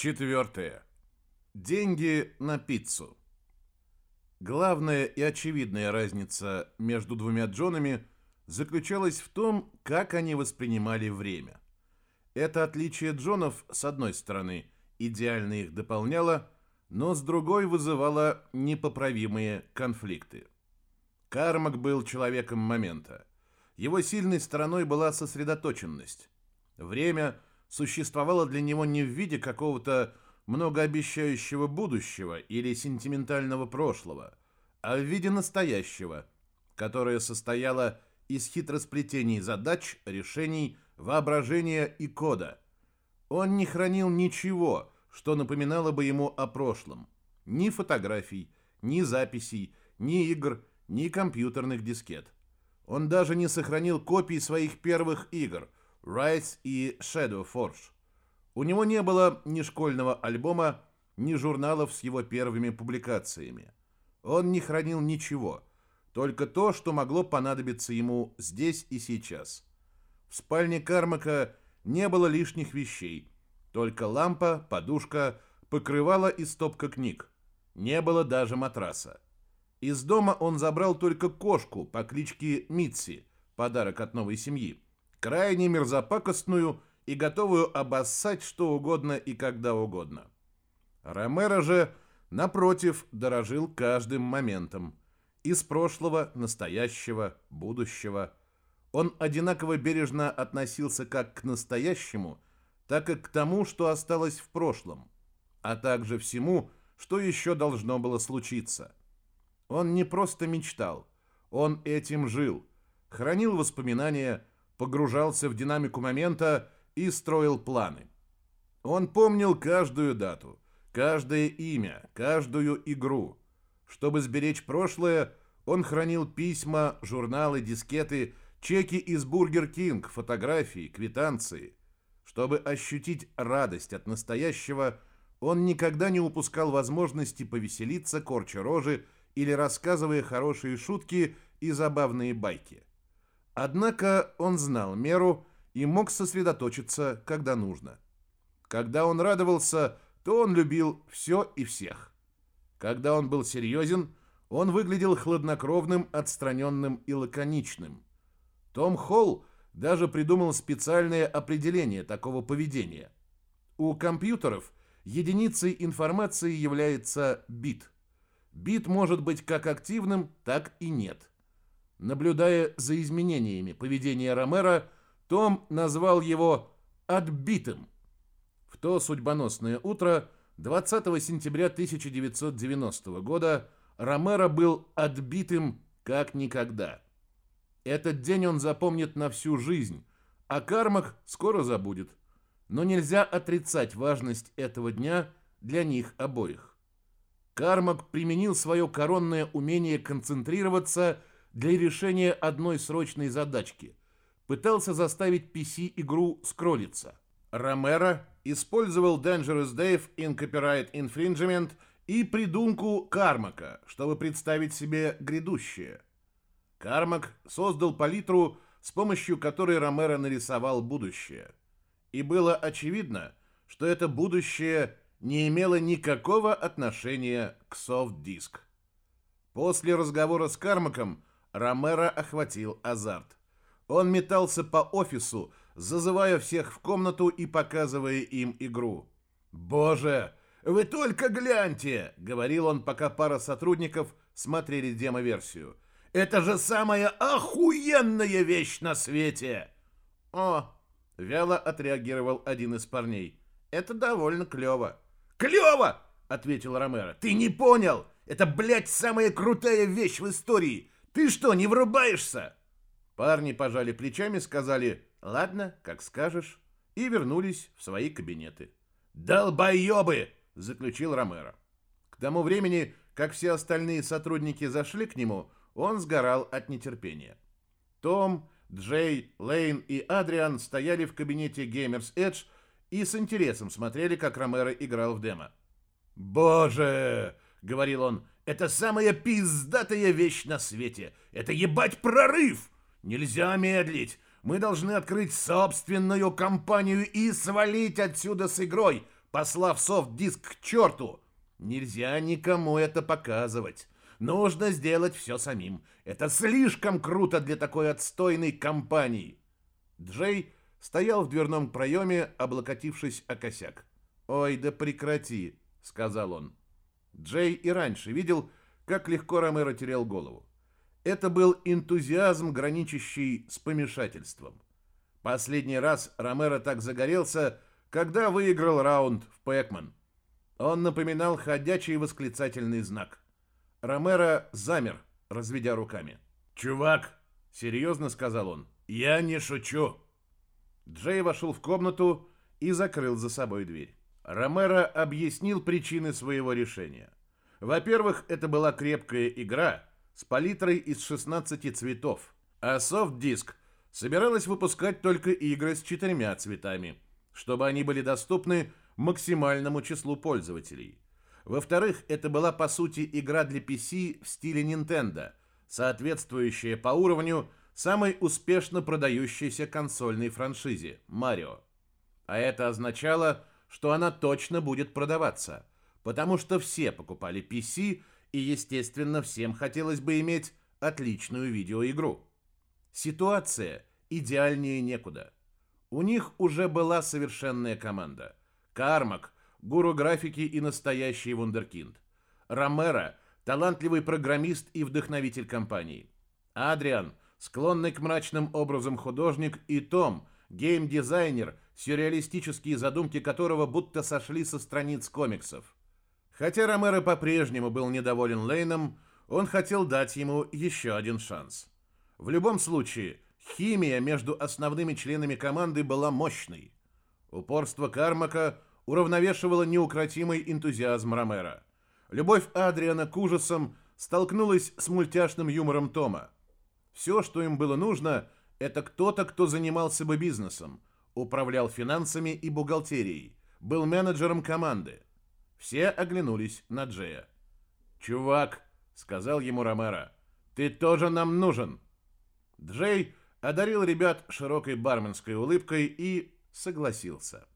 Четвертое. Деньги на пиццу. Главная и очевидная разница между двумя Джонами заключалась в том, как они воспринимали время. Это отличие Джонов, с одной стороны, идеально их дополняло, но с другой вызывало непоправимые конфликты. Кармак был человеком момента. Его сильной стороной была сосредоточенность. Время существовало для него не в виде какого-то многообещающего будущего или сентиментального прошлого, а в виде настоящего, которое состояло из хитросплетений задач, решений, воображения и кода. Он не хранил ничего, что напоминало бы ему о прошлом. Ни фотографий, ни записей, ни игр, ни компьютерных дискет. Он даже не сохранил копий своих первых игр Rise и Shadow Forge. У него не было ни школьного альбома, ни журналов с его первыми публикациями. Он не хранил ничего, только то, что могло понадобиться ему здесь и сейчас. В спальне Кармака не было лишних вещей, только лампа, подушка, покрывало и стопка книг. Не было даже матраса. Из дома он забрал только кошку по кличке Митси, подарок от новой семьи, крайне мерзопакостную и готовую обоссать что угодно и когда угодно. Ромеро же, напротив, дорожил каждым моментом. Из прошлого, настоящего, будущего. Он одинаково бережно относился как к настоящему, так и к тому, что осталось в прошлом, а также всему, что еще должно было случиться. Он не просто мечтал, он этим жил, хранил воспоминания, погружался в динамику момента и строил планы. Он помнил каждую дату, каждое имя, каждую игру. Чтобы сберечь прошлое, он хранил письма, журналы, дискеты, чеки из Burger King, фотографии, квитанции. Чтобы ощутить радость от настоящего, он никогда не упускал возможности повеселиться, корча рожи или рассказывая хорошие шутки и забавные байки. Однако он знал меру и мог сосредоточиться, когда нужно. Когда он радовался, то он любил все и всех. Когда он был серьезен, он выглядел хладнокровным, отстраненным и лаконичным. Том Холл даже придумал специальное определение такого поведения. У компьютеров единицей информации является бит. Бит может быть как активным, так и нет. Наблюдая за изменениями поведения Ромера, том назвал его «отбитым». В то судьбоносное утро 20 сентября 1990 года Ромеро был отбитым как никогда. Этот день он запомнит на всю жизнь, а Кармак скоро забудет. Но нельзя отрицать важность этого дня для них обоих. Кармак применил свое коронное умение концентрироваться для решения одной срочной задачки – пытался заставить PC-игру скроллиться. Ромеро использовал Dangerous Dave in Copyright Infringement и придумку Кармака, чтобы представить себе грядущее. Кармак создал палитру, с помощью которой Ромеро нарисовал будущее. И было очевидно, что это будущее не имело никакого отношения к софт-диск. После разговора с Кармаком Ромеро охватил азарт. Он метался по офису, зазывая всех в комнату и показывая им игру. «Боже, вы только гляньте!» — говорил он, пока пара сотрудников смотрели демо-версию. «Это же самая охуенная вещь на свете!» «О!» — вяло отреагировал один из парней. «Это довольно клево». «Клево!» — ответил Ромеро. «Ты не понял! Это, блядь, самая крутая вещь в истории! Ты что, не врубаешься?» Парни пожали плечами, сказали «Ладно, как скажешь», и вернулись в свои кабинеты. «Долбоебы!» — заключил Ромеро. К тому времени, как все остальные сотрудники зашли к нему, он сгорал от нетерпения. Том, Джей, Лейн и Адриан стояли в кабинете Gamers Edge и с интересом смотрели, как Ромеро играл в демо. «Боже!» — говорил он. «Это самая пиздатая вещь на свете! Это ебать прорыв! Нельзя медлить. Мы должны открыть собственную компанию и свалить отсюда с игрой. послав софт-диск к черту. Нельзя никому это показывать. Нужно сделать все самим. Это слишком круто для такой отстойной компании. Джей стоял в дверном проеме, облокотившись о косяк. «Ой, да прекрати», — сказал он. Джей и раньше видел, как легко Ромеро терял голову. Это был энтузиазм, граничащий с помешательством. Последний раз Ромеро так загорелся, когда выиграл раунд в Пэкман. Он напоминал ходячий восклицательный знак. Ромеро замер, разведя руками. «Чувак!» — серьезно сказал он. «Я не шучу!» Джей вошел в комнату и закрыл за собой дверь. Ромеро объяснил причины своего решения. Во-первых, это была крепкая игра с палитрой из 16 цветов, а софт-диск собиралась выпускать только игры с четырьмя цветами, чтобы они были доступны максимальному числу пользователей. Во-вторых, это была по сути игра для PC в стиле Nintendo, соответствующая по уровню самой успешно продающейся консольной франшизе Марио. А это означало, что она точно будет продаваться, потому что все покупали PC и, естественно, всем хотелось бы иметь отличную видеоигру. Ситуация идеальнее некуда. У них уже была совершенная команда. Кармак – гуру графики и настоящий вундеркинд. Ромеро – талантливый программист и вдохновитель компании. Адриан – склонный к мрачным образам художник, и Том – гейм-дизайнер, сюрреалистические задумки которого будто сошли со страниц комиксов. Хотя Ромеро по-прежнему был недоволен Лейном, он хотел дать ему еще один шанс. В любом случае, химия между основными членами команды была мощной. Упорство Кармака – уравновешивала неукротимый энтузиазм Ромера. Любовь Адриана к ужасам столкнулась с мультяшным юмором Тома. Все, что им было нужно, это кто-то, кто занимался бы бизнесом, управлял финансами и бухгалтерией, был менеджером команды. Все оглянулись на Джея. «Чувак», — сказал ему Ромеро, — «ты тоже нам нужен». Джей одарил ребят широкой барменской улыбкой и согласился.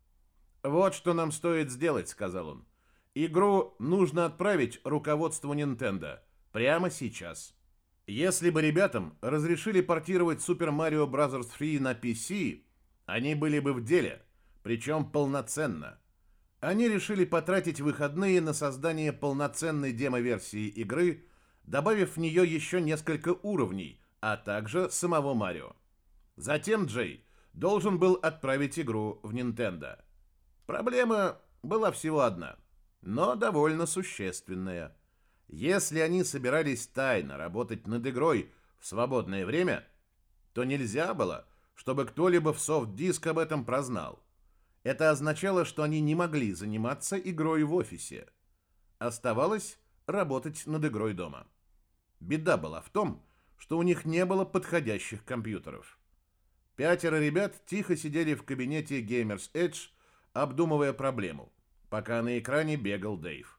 «Вот что нам стоит сделать», — сказал он. «Игру нужно отправить руководству Nintendo. Прямо сейчас. Если бы ребятам разрешили портировать Super Mario Bros. 3 на PC, они были бы в деле, причем полноценно. Они решили потратить выходные на создание полноценной демо-версии игры, добавив в нее еще несколько уровней, а также самого Марио. Затем Джей должен был отправить игру в Nintendo. Проблема была всего одна, но довольно существенная. Если они собирались тайно работать над игрой в свободное время, то нельзя было, чтобы кто-либо в софт-диск об этом прознал. Это означало, что они не могли заниматься игрой в офисе. Оставалось работать над игрой дома. Беда была в том, что у них не было подходящих компьютеров. Пятеро ребят тихо сидели в кабинете Gamers Edge обдумывая проблему, пока на экране бегал Дэйв.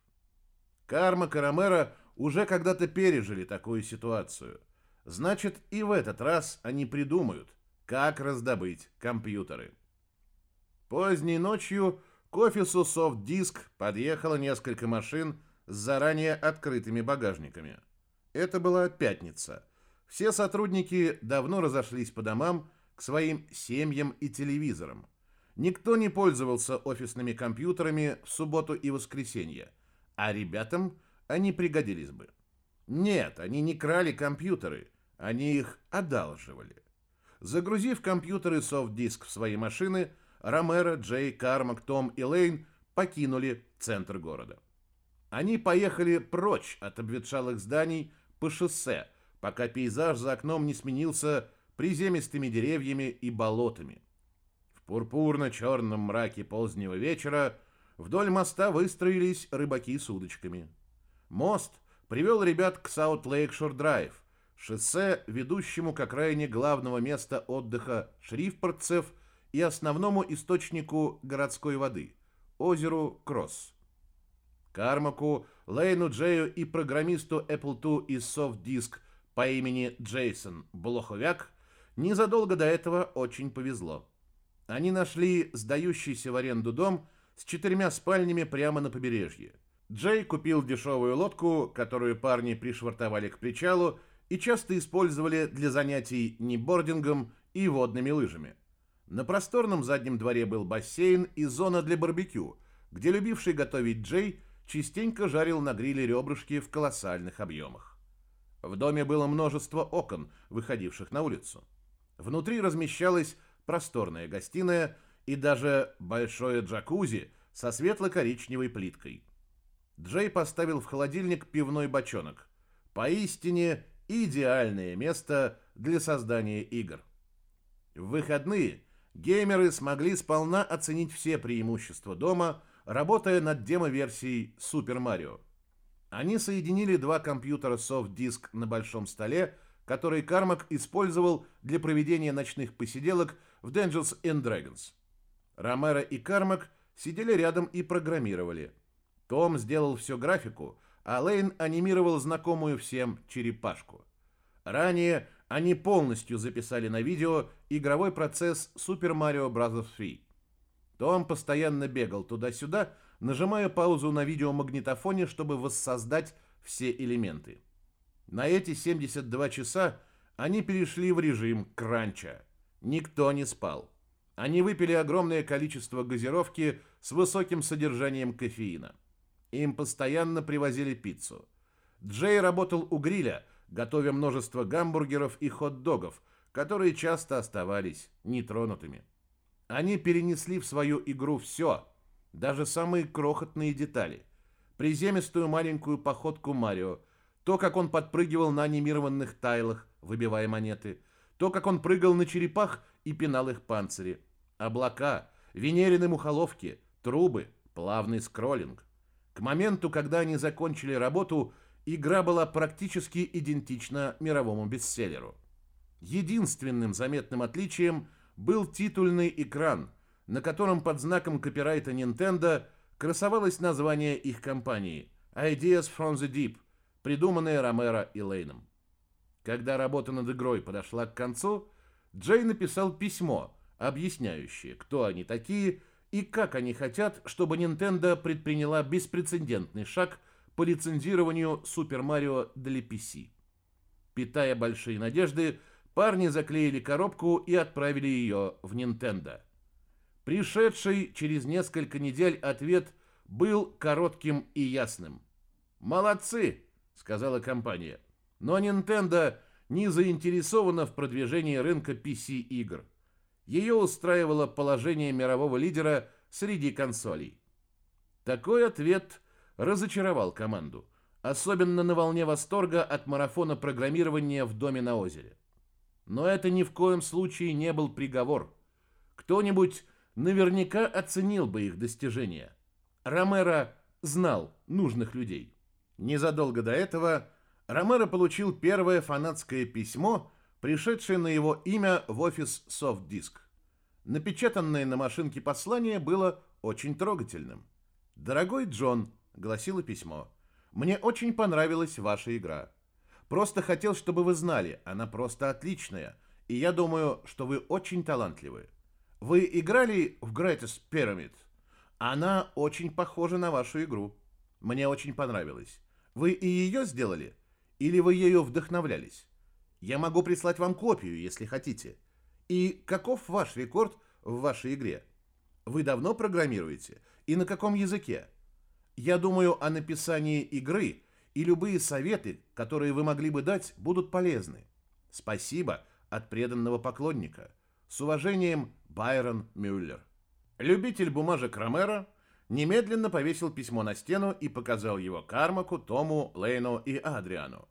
Карма Карамера уже когда-то пережили такую ситуацию. Значит, и в этот раз они придумают, как раздобыть компьютеры. Поздней ночью к офису Disk подъехало несколько машин с заранее открытыми багажниками. Это была пятница. Все сотрудники давно разошлись по домам к своим семьям и телевизорам. Никто не пользовался офисными компьютерами в субботу и воскресенье, а ребятам они пригодились бы. Нет, они не крали компьютеры, они их одалживали. Загрузив компьютеры софт-диск в свои машины, Ромеро, Джей, Кармак, Том и Лейн покинули центр города. Они поехали прочь от обветшалых зданий по шоссе, пока пейзаж за окном не сменился приземистыми деревьями и болотами пурпурно-черном мраке позднего вечера вдоль моста выстроились рыбаки с удочками. Мост привел ребят к Саут-Лейкшор-Драйв, шоссе, ведущему к окраине главного места отдыха шрифпортцев и основному источнику городской воды – озеру Кросс. Кармаку, Лейну Джею и программисту Apple II из Soft по имени Джейсон Блоховяк незадолго до этого очень повезло. Они нашли сдающийся в аренду дом с четырьмя спальнями прямо на побережье. Джей купил дешевую лодку, которую парни пришвартовали к причалу и часто использовали для занятий нибордингом и водными лыжами. На просторном заднем дворе был бассейн и зона для барбекю, где любивший готовить Джей частенько жарил на гриле ребрышки в колоссальных объемах. В доме было множество окон, выходивших на улицу. Внутри размещалась просторная гостиная и даже большое джакузи со светло-коричневой плиткой. Джей поставил в холодильник пивной бочонок. Поистине идеальное место для создания игр. В выходные геймеры смогли сполна оценить все преимущества дома, работая над демо-версией Super Mario. Они соединили два компьютера Disk на большом столе, который Кармак использовал для проведения ночных посиделок в Dungeons and Dragons. Ромеро и Кармак сидели рядом и программировали. Том сделал всю графику, а Лейн анимировал знакомую всем черепашку. Ранее они полностью записали на видео игровой процесс Super Mario Bros. 3. Том постоянно бегал туда-сюда, нажимая паузу на видеомагнитофоне, чтобы воссоздать все элементы. На эти 72 часа они перешли в режим кранча. Никто не спал. Они выпили огромное количество газировки с высоким содержанием кофеина. Им постоянно привозили пиццу. Джей работал у гриля, готовя множество гамбургеров и хот-догов, которые часто оставались нетронутыми. Они перенесли в свою игру все, даже самые крохотные детали. Приземистую маленькую походку Марио, то, как он подпрыгивал на анимированных тайлах, выбивая монеты, то, как он прыгал на черепах и пинал их панцири, облака, венерины мухоловки, трубы, плавный скроллинг. К моменту, когда они закончили работу, игра была практически идентична мировому бестселлеру. Единственным заметным отличием был титульный экран, на котором под знаком копирайта Nintendo красовалось название их компании Ideas from the Deep, придуманное Ромеро и Лейном. Когда работа над игрой подошла к концу, Джей написал письмо, объясняющее, кто они такие и как они хотят, чтобы Nintendo предприняла беспрецедентный шаг по лицензированию Super Mario для PC. Питая большие надежды, парни заклеили коробку и отправили ее в Nintendo. Пришедший через несколько недель ответ был коротким и ясным. «Молодцы!» — сказала компания. Но Nintendo не заинтересована в продвижении рынка PC-игр. Ее устраивало положение мирового лидера среди консолей. Такой ответ разочаровал команду, особенно на волне восторга от марафона программирования в доме на озере. Но это ни в коем случае не был приговор. Кто-нибудь наверняка оценил бы их достижения. Ромеро знал нужных людей. Незадолго до этого Ромеро получил первое фанатское письмо, пришедшее на его имя в офис Softdisk. Напечатанное на машинке послание было очень трогательным. «Дорогой Джон», — гласило письмо, — «мне очень понравилась ваша игра. Просто хотел, чтобы вы знали, она просто отличная, и я думаю, что вы очень талантливы. Вы играли в Greatest Pyramid? Она очень похожа на вашу игру. Мне очень понравилась. Вы и ее сделали?» Или вы ею вдохновлялись? Я могу прислать вам копию, если хотите. И каков ваш рекорд в вашей игре? Вы давно программируете? И на каком языке? Я думаю, о написании игры и любые советы, которые вы могли бы дать, будут полезны. Спасибо от преданного поклонника. С уважением, Байрон Мюллер. Любитель бумажек Ромеро немедленно повесил письмо на стену и показал его Кармаку, Тому, Лейну и Адриану.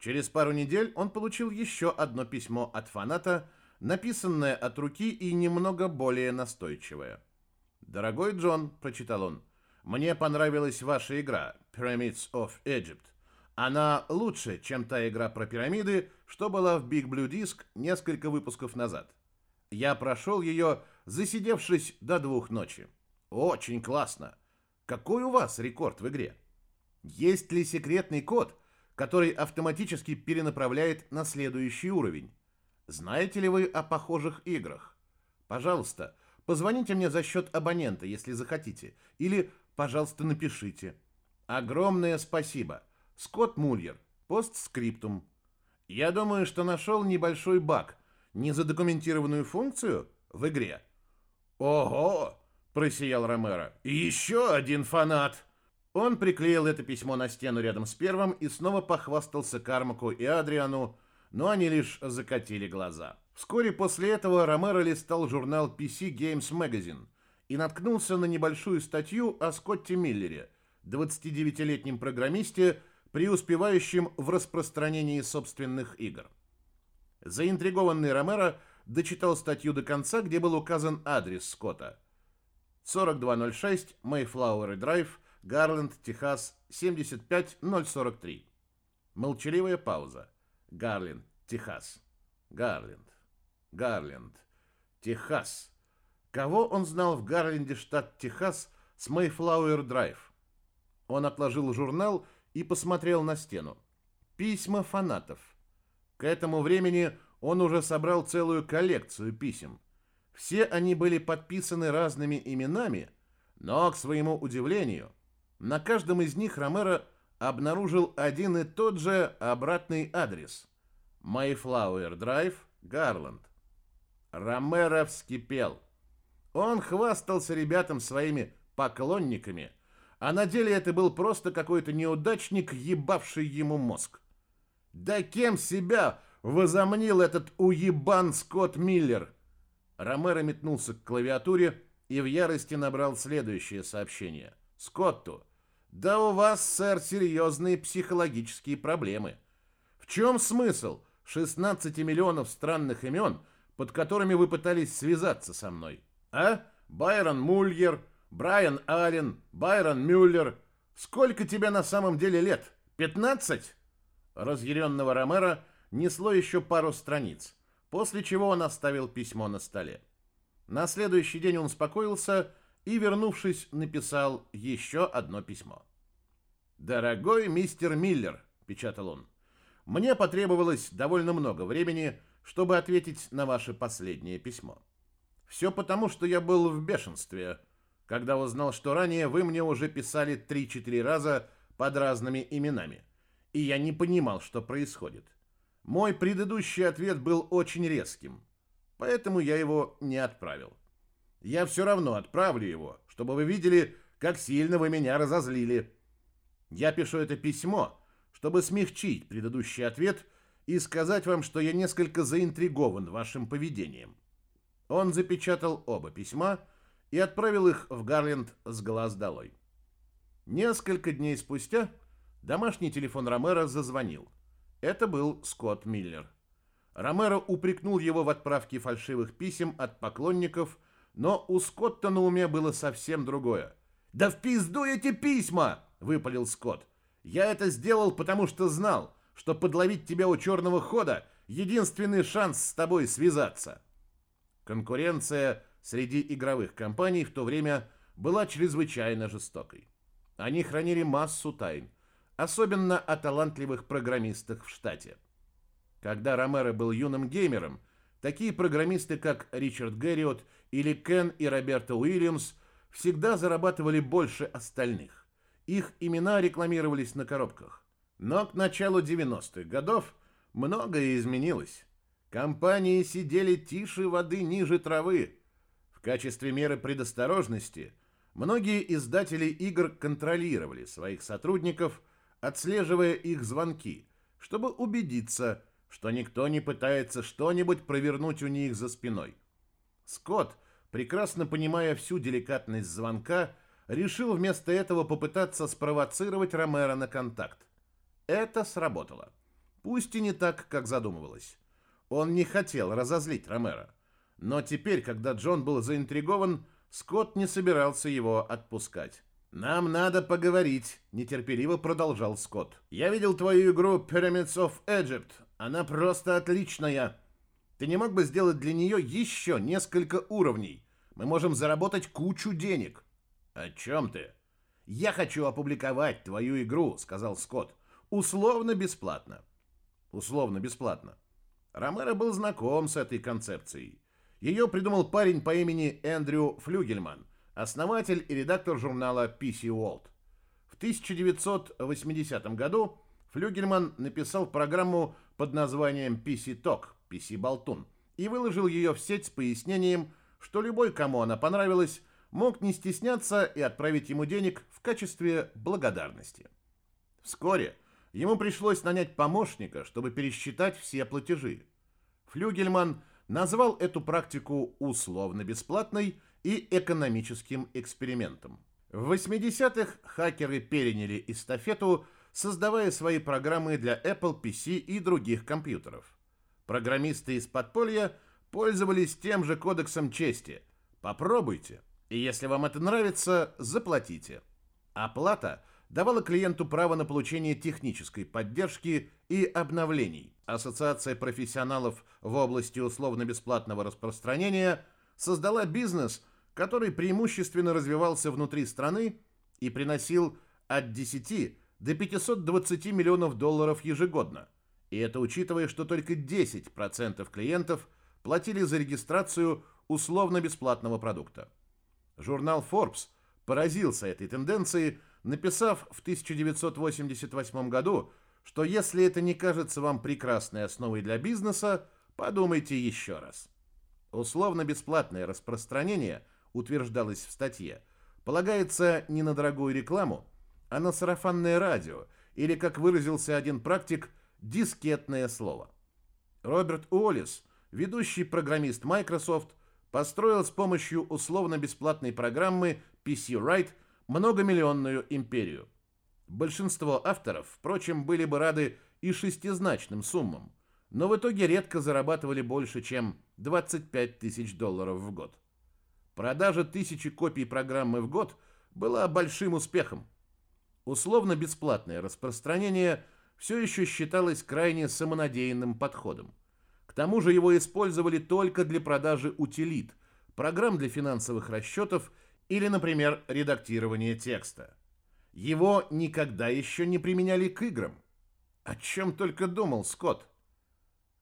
Через пару недель он получил еще одно письмо от фаната, написанное от руки и немного более настойчивое. «Дорогой Джон», — прочитал он, — «мне понравилась ваша игра Pyramids of Egypt. Она лучше, чем та игра про пирамиды, что была в Big Blue Disc несколько выпусков назад. Я прошел ее, засидевшись до двух ночи. Очень классно. Какой у вас рекорд в игре? Есть ли секретный код, который автоматически перенаправляет на следующий уровень. Знаете ли вы о похожих играх? Пожалуйста, Позвоните мне за счет абонента, если захотите. Или, пожалуйста, напишите. Огромное спасибо. Скотт Мульер. Постскриптум. Я думаю, что нашел небольшой баг, незадокументированную функцию в игре. Ого! Просиял Ромеро. Еще один фанат! Он приклеил это письмо на стену рядом с первым и снова похвастался Кармаку и Адриану, но они лишь закатили глаза. Вскоре после этого Ромеро листал журнал PC Games Magazine и наткнулся на небольшую статью о Скотте Миллере, 29-летнем программисте, преуспевающем в распространении собственных игр. Заинтригованный Ромеро дочитал статью до конца, где был указан адрес Скотта. 4206 Mayflower Drive, Гарленд, Техас, 75043. Молчаливая пауза. Гарленд, Техас. Гарленд. Гарленд. Техас. Кого он знал в Гарленде, штат Техас, с Mayflower Драйв? Он отложил журнал и посмотрел на стену. Письма фанатов. К этому времени он уже собрал целую коллекцию писем. Все они были подписаны разными именами, но, к своему удивлению, на каждом из них Ромеро обнаружил один и тот же обратный адрес. Mayflower Drive, Гарланд. Ромеро вскипел. Он хвастался ребятам своими поклонниками, а на деле это был просто какой-то неудачник, ебавший ему мозг. Да кем себя возомнил этот уебан Скотт Миллер? Ромеро метнулся к клавиатуре и в ярости набрал следующее сообщение. Скотту. Да у вас, сэр, серьезные психологические проблемы. В чем смысл 16 миллионов странных имен, под которыми вы пытались связаться со мной? А? Байрон Мульер, Брайан Аллен, Байрон Мюллер. Сколько тебе на самом деле лет? 15? Разъяренного Ромера несло еще пару страниц, после чего он оставил письмо на столе. На следующий день он успокоился и, вернувшись, написал еще одно письмо. «Дорогой мистер Миллер», — печатал он, — «мне потребовалось довольно много времени, чтобы ответить на ваше последнее письмо. Все потому, что я был в бешенстве, когда узнал, что ранее вы мне уже писали 3-4 раза под разными именами, и я не понимал, что происходит. Мой предыдущий ответ был очень резким, поэтому я его не отправил. Я все равно отправлю его, чтобы вы видели, как сильно вы меня разозлили. Я пишу это письмо, чтобы смягчить предыдущий ответ и сказать вам, что я несколько заинтригован вашим поведением. Он запечатал оба письма и отправил их в Гарленд с глаз долой. Несколько дней спустя домашний телефон Ромеро зазвонил. Это был Скотт Миллер. Ромеро упрекнул его в отправке фальшивых писем от поклонников – но у Скотта на уме было совсем другое. «Да в пизду эти письма!» — выпалил Скотт. «Я это сделал, потому что знал, что подловить тебя у черного хода — единственный шанс с тобой связаться». Конкуренция среди игровых компаний в то время была чрезвычайно жестокой. Они хранили массу тайн, особенно о талантливых программистах в штате. Когда Ромеро был юным геймером, такие программисты, как Ричард Гэриот или Кен и Роберто Уильямс всегда зарабатывали больше остальных. Их имена рекламировались на коробках. Но к началу 90-х годов многое изменилось. Компании сидели тише воды ниже травы. В качестве меры предосторожности многие издатели игр контролировали своих сотрудников, отслеживая их звонки, чтобы убедиться, что никто не пытается что-нибудь провернуть у них за спиной. Скотт, прекрасно понимая всю деликатность звонка, решил вместо этого попытаться спровоцировать Ромеро на контакт. Это сработало. Пусть и не так, как задумывалось. Он не хотел разозлить Ромеро. Но теперь, когда Джон был заинтригован, Скотт не собирался его отпускать. «Нам надо поговорить», — нетерпеливо продолжал Скотт. «Я видел твою игру Pyramids of Egypt. Она просто отличная. Ты не мог бы сделать для нее еще несколько уровней? Мы можем заработать кучу денег. О чем ты? Я хочу опубликовать твою игру, сказал Скотт. Условно бесплатно. Условно бесплатно. Ромеро был знаком с этой концепцией. Ее придумал парень по имени Эндрю Флюгельман, основатель и редактор журнала PC World. В 1980 году Флюгельман написал программу под названием PC Talk, PC Болтун, и выложил ее в сеть с пояснением, что любой, кому она понравилась, мог не стесняться и отправить ему денег в качестве благодарности. Вскоре ему пришлось нанять помощника, чтобы пересчитать все платежи. Флюгельман назвал эту практику условно-бесплатной и экономическим экспериментом. В 80-х хакеры переняли эстафету, создавая свои программы для Apple PC и других компьютеров. Программисты из подполья пользовались тем же кодексом чести. Попробуйте, и если вам это нравится, заплатите. Оплата давала клиенту право на получение технической поддержки и обновлений. Ассоциация профессионалов в области условно-бесплатного распространения создала бизнес, который преимущественно развивался внутри страны и приносил от 10 до 520 миллионов долларов ежегодно. И это учитывая, что только 10% клиентов платили за регистрацию условно-бесплатного продукта. Журнал Forbes поразился этой тенденцией, написав в 1988 году, что если это не кажется вам прекрасной основой для бизнеса, подумайте еще раз. Условно-бесплатное распространение, утверждалось в статье, полагается не на дорогую рекламу, а на сарафанное радио, или, как выразился один практик, дискетное слово. Роберт Уоллес, ведущий программист Microsoft, построил с помощью условно-бесплатной программы PC Write многомиллионную империю. Большинство авторов, впрочем, были бы рады и шестизначным суммам, но в итоге редко зарабатывали больше, чем 25 тысяч долларов в год. Продажа тысячи копий программы в год была большим успехом. Условно-бесплатное распространение все еще считалось крайне самонадеянным подходом. К тому же его использовали только для продажи утилит, программ для финансовых расчетов или, например, редактирования текста. Его никогда еще не применяли к играм. О чем только думал Скотт.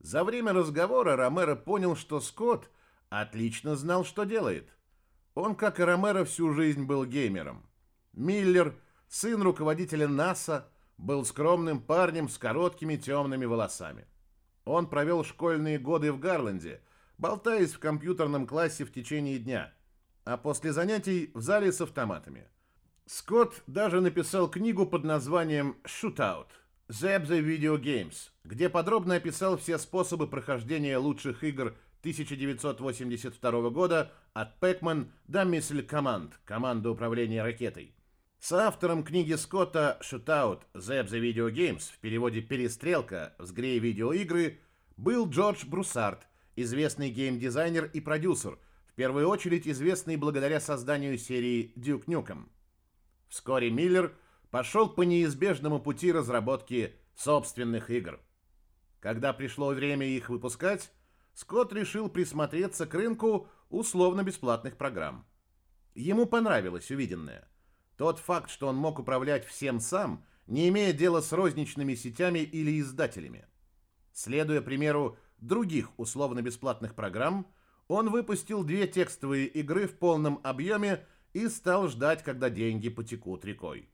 За время разговора Ромеро понял, что Скотт отлично знал, что делает. Он, как и Ромеро, всю жизнь был геймером. Миллер, сын руководителя НАСА, был скромным парнем с короткими темными волосами. Он провел школьные годы в Гарленде, болтаясь в компьютерном классе в течение дня, а после занятий в зале с автоматами. Скотт даже написал книгу под названием «Shootout» – «Zap the Video Games», где подробно описал все способы прохождения лучших игр 1982 года от Pac-Man до Missile Command – команды управления ракетой. Соавтором книги Скотта «Shootout. Zap the Video Games» в переводе «Перестрелка. Взгрей видеоигры» был Джордж Бруссард, известный геймдизайнер и продюсер, в первую очередь известный благодаря созданию серии Duke Nukem. Вскоре Миллер пошел по неизбежному пути разработки собственных игр. Когда пришло время их выпускать, Скотт решил присмотреться к рынку условно-бесплатных программ. Ему понравилось увиденное – тот факт, что он мог управлять всем сам, не имея дела с розничными сетями или издателями. Следуя примеру других условно-бесплатных программ, он выпустил две текстовые игры в полном объеме и стал ждать, когда деньги потекут рекой.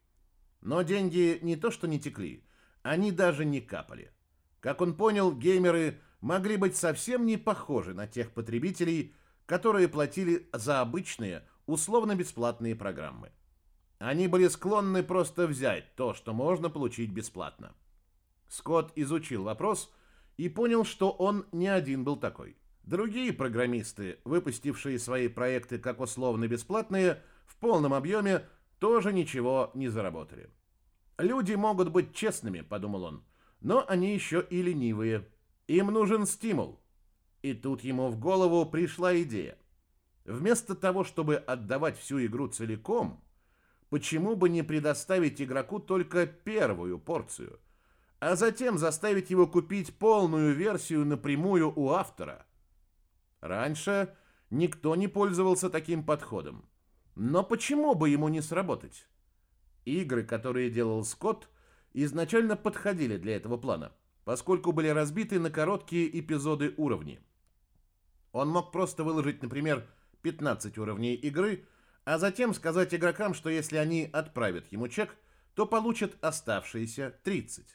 Но деньги не то что не текли, они даже не капали. Как он понял, геймеры могли быть совсем не похожи на тех потребителей, которые платили за обычные условно-бесплатные программы. Они были склонны просто взять то, что можно получить бесплатно. Скотт изучил вопрос и понял, что он не один был такой. Другие программисты, выпустившие свои проекты как условно бесплатные, в полном объеме тоже ничего не заработали. «Люди могут быть честными», — подумал он, — «но они еще и ленивые. Им нужен стимул». И тут ему в голову пришла идея. Вместо того, чтобы отдавать всю игру целиком, почему бы не предоставить игроку только первую порцию, а затем заставить его купить полную версию напрямую у автора? Раньше никто не пользовался таким подходом. Но почему бы ему не сработать? Игры, которые делал Скотт, изначально подходили для этого плана, поскольку были разбиты на короткие эпизоды уровней. Он мог просто выложить, например, 15 уровней игры, а затем сказать игрокам, что если они отправят ему чек, то получат оставшиеся 30.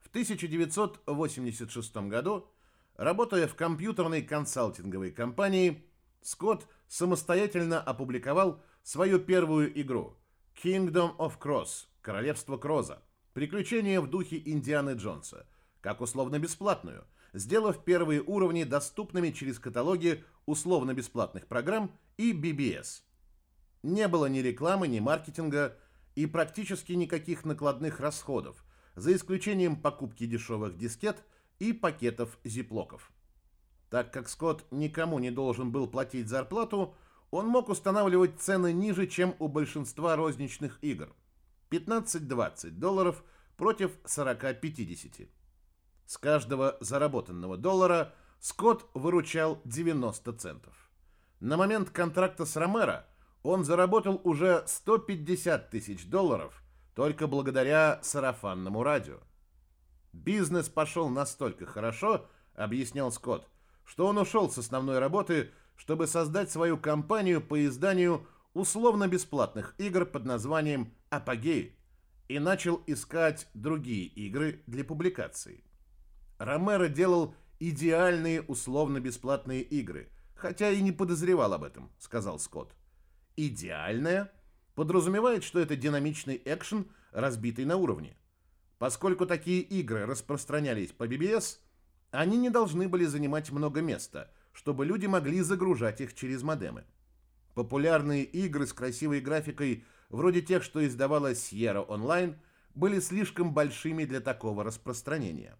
В 1986 году, работая в компьютерной консалтинговой компании, Скотт самостоятельно опубликовал свою первую игру Kingdom of Cross – Королевство Кроза. Приключения в духе Индианы Джонса, как условно-бесплатную, сделав первые уровни доступными через каталоги условно-бесплатных программ и BBS. Не было ни рекламы, ни маркетинга и практически никаких накладных расходов, за исключением покупки дешевых дискет и пакетов зиплоков. Так как Скотт никому не должен был платить зарплату, он мог устанавливать цены ниже, чем у большинства розничных игр. 15-20 долларов против 40-50. С каждого заработанного доллара Скотт выручал 90 центов. На момент контракта с Ромеро он заработал уже 150 тысяч долларов только благодаря сарафанному радио. Бизнес пошел настолько хорошо, объяснял Скотт, что он ушел с основной работы, чтобы создать свою компанию по изданию условно-бесплатных игр под названием «Апогей» и начал искать другие игры для публикации. Ромеро делал идеальные условно-бесплатные игры, хотя и не подозревал об этом, сказал Скотт. Идеальная подразумевает, что это динамичный экшен, разбитый на уровне. Поскольку такие игры распространялись по BBS, они не должны были занимать много места, чтобы люди могли загружать их через модемы. Популярные игры с красивой графикой, вроде тех, что издавала Sierra Online, были слишком большими для такого распространения.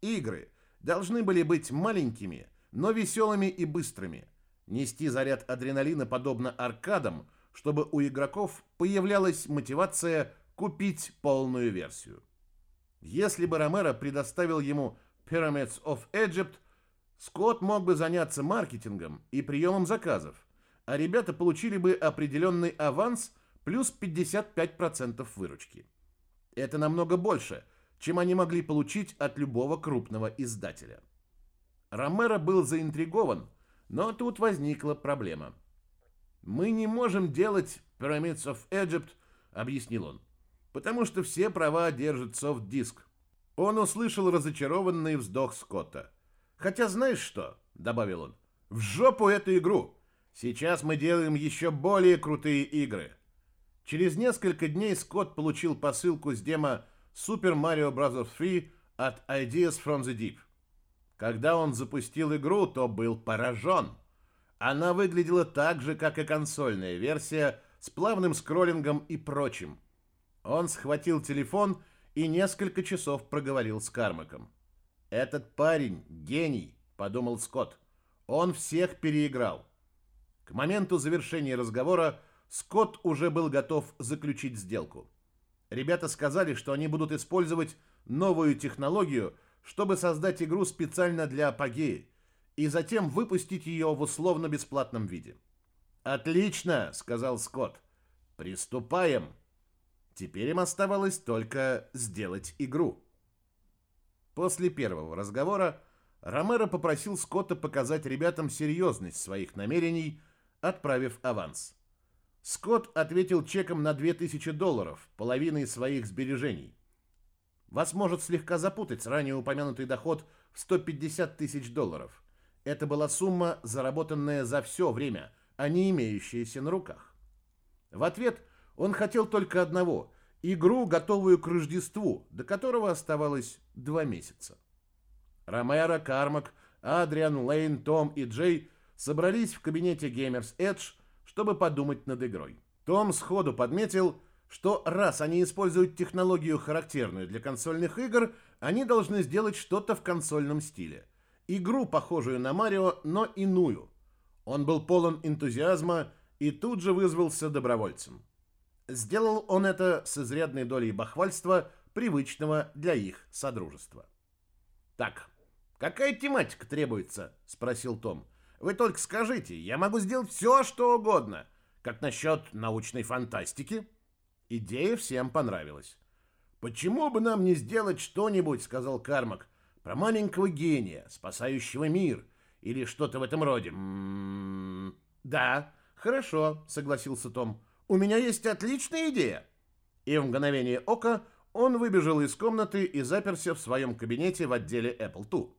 Игры должны были быть маленькими, но веселыми и быстрыми, нести заряд адреналина подобно аркадам, чтобы у игроков появлялась мотивация купить полную версию. Если бы Ромеро предоставил ему Pyramids of Egypt, Скотт мог бы заняться маркетингом и приемом заказов, а ребята получили бы определенный аванс плюс 55% выручки. Это намного больше, чем они могли получить от любого крупного издателя. Ромеро был заинтригован, но тут возникла проблема. «Мы не можем делать Pyramids of Egypt», — объяснил он, «потому что все права держит софт-диск. Он услышал разочарованный вздох Скотта. «Хотя знаешь что?» — добавил он. «В жопу эту игру! Сейчас мы делаем еще более крутые игры!» Через несколько дней Скотт получил посылку с демо Super Mario Bros. 3 от Ideas from the Deep. Когда он запустил игру, то был поражен. Она выглядела так же, как и консольная версия, с плавным скроллингом и прочим. Он схватил телефон и несколько часов проговорил с Кармаком. «Этот парень — гений», — подумал Скотт. «Он всех переиграл». К моменту завершения разговора Скотт уже был готов заключить сделку. Ребята сказали, что они будут использовать новую технологию, чтобы создать игру специально для апогеи, и затем выпустить ее в условно-бесплатном виде. «Отлично!» — сказал Скотт. «Приступаем!» Теперь им оставалось только сделать игру. После первого разговора Ромеро попросил Скотта показать ребятам серьезность своих намерений, отправив аванс. Скотт ответил чеком на 2000 долларов, половиной своих сбережений. Вас может слегка запутать ранее упомянутый доход в 150 тысяч долларов. Это была сумма, заработанная за все время, а не имеющаяся на руках. В ответ – он хотел только одного – игру, готовую к Рождеству, до которого оставалось два месяца. Ромеро, Кармак, Адриан, Лейн, Том и Джей собрались в кабинете Gamers Edge, чтобы подумать над игрой. Том сходу подметил, что раз они используют технологию, характерную для консольных игр, они должны сделать что-то в консольном стиле. Игру, похожую на Марио, но иную. Он был полон энтузиазма и тут же вызвался добровольцем. Сделал он это с изрядной долей бахвальства, привычного для их содружества. «Так, какая тематика требуется?» – спросил Том. «Вы только скажите, я могу сделать все, что угодно. Как насчет научной фантастики?» Идея всем понравилась. «Почему бы нам не сделать что-нибудь, — сказал Кармак, — про маленького гения, спасающего мир, или что-то в этом роде. М-м-м, да, хорошо, согласился Том. У меня есть отличная идея. И в мгновение ока он выбежал из комнаты и заперся в своем кабинете в отделе Apple II.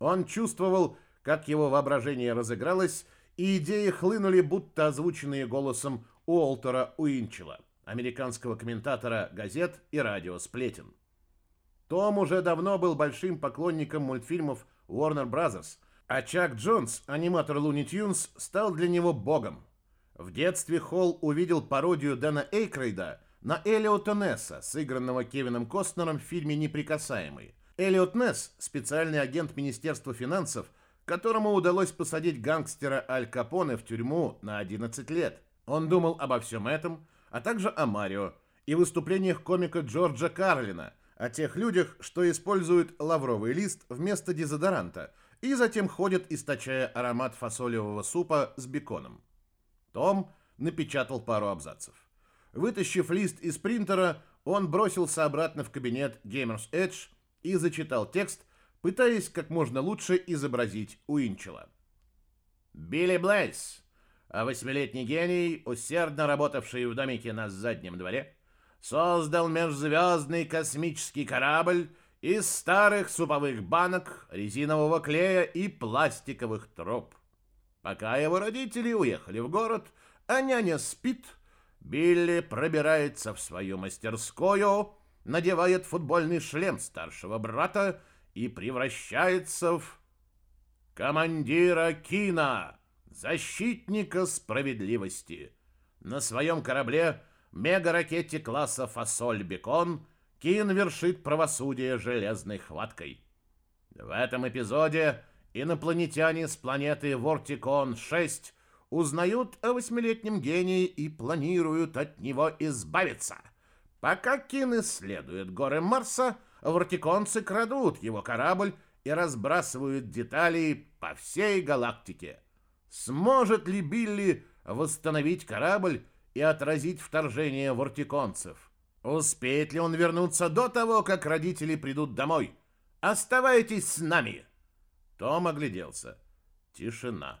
Он чувствовал, как его воображение разыгралось, и идеи хлынули, будто озвученные голосом Уолтера Уинчела, американского комментатора газет и радиосплетен. Том уже давно был большим поклонником мультфильмов Warner Bros., а Чак Джонс, аниматор Looney Tunes, стал для него богом. В детстве Холл увидел пародию Дэна Эйкрейда на Элиота Несса, сыгранного Кевином Костнером в фильме «Неприкасаемый». Элиот Несс – специальный агент Министерства финансов, которому удалось посадить гангстера Аль Капоне в тюрьму на 11 лет. Он думал обо всем этом, а также о Марио и выступлениях комика Джорджа Карлина, о тех людях, что используют лавровый лист вместо дезодоранта и затем ходят, источая аромат фасолевого супа с беконом. Том напечатал пару абзацев. Вытащив лист из принтера, он бросился обратно в кабинет Gamers Edge и зачитал текст, пытаясь как можно лучше изобразить Уинчела. Билли Блейс, восьмилетний гений, усердно работавший в домике на заднем дворе, создал межзвездный космический корабль из старых суповых банок, резинового клея и пластиковых труб. Пока его родители уехали в город, а няня спит, Билли пробирается в свою мастерскую, надевает футбольный шлем старшего брата и превращается в командира Кина, защитника справедливости. На своем корабле мега-ракете класса «Фасоль-Бекон» Кин вершит правосудие железной хваткой. В этом эпизоде инопланетяне с планеты Вортикон-6 узнают о восьмилетнем гении и планируют от него избавиться. Пока Кин исследует горы Марса, вортиконцы крадут его корабль и разбрасывают детали по всей галактике. Сможет ли Билли восстановить корабль и отразить вторжение вортиконцев? Успеет ли он вернуться до того, как родители придут домой? Оставайтесь с нами!» Том огляделся. Тишина.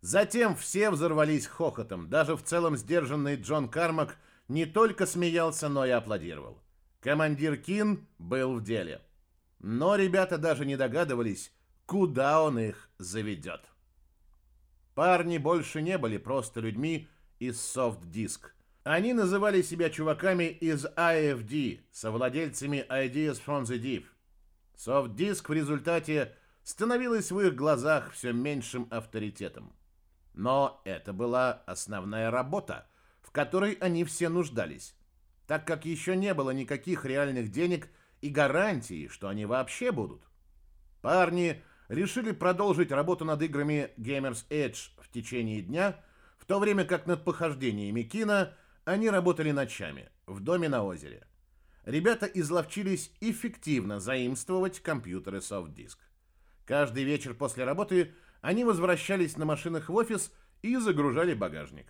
Затем все взорвались хохотом. Даже в целом сдержанный Джон Кармак не только смеялся, но и аплодировал. Командир Кин был в деле. Но ребята даже не догадывались, куда он их заведет. Парни больше не были просто людьми из Disk. Они называли себя чуваками из IFD, совладельцами Ideas from the Deep. Disk в результате становилась в их глазах все меньшим авторитетом. Но это была основная работа, в которой они все нуждались, так как еще не было никаких реальных денег и гарантий, что они вообще будут. Парни решили продолжить работу над играми Gamers Edge в течение дня, в то время как над похождениями кино они работали ночами в доме на озере. Ребята изловчились эффективно заимствовать компьютеры Disk. Каждый вечер после работы они возвращались на машинах в офис и загружали багажник.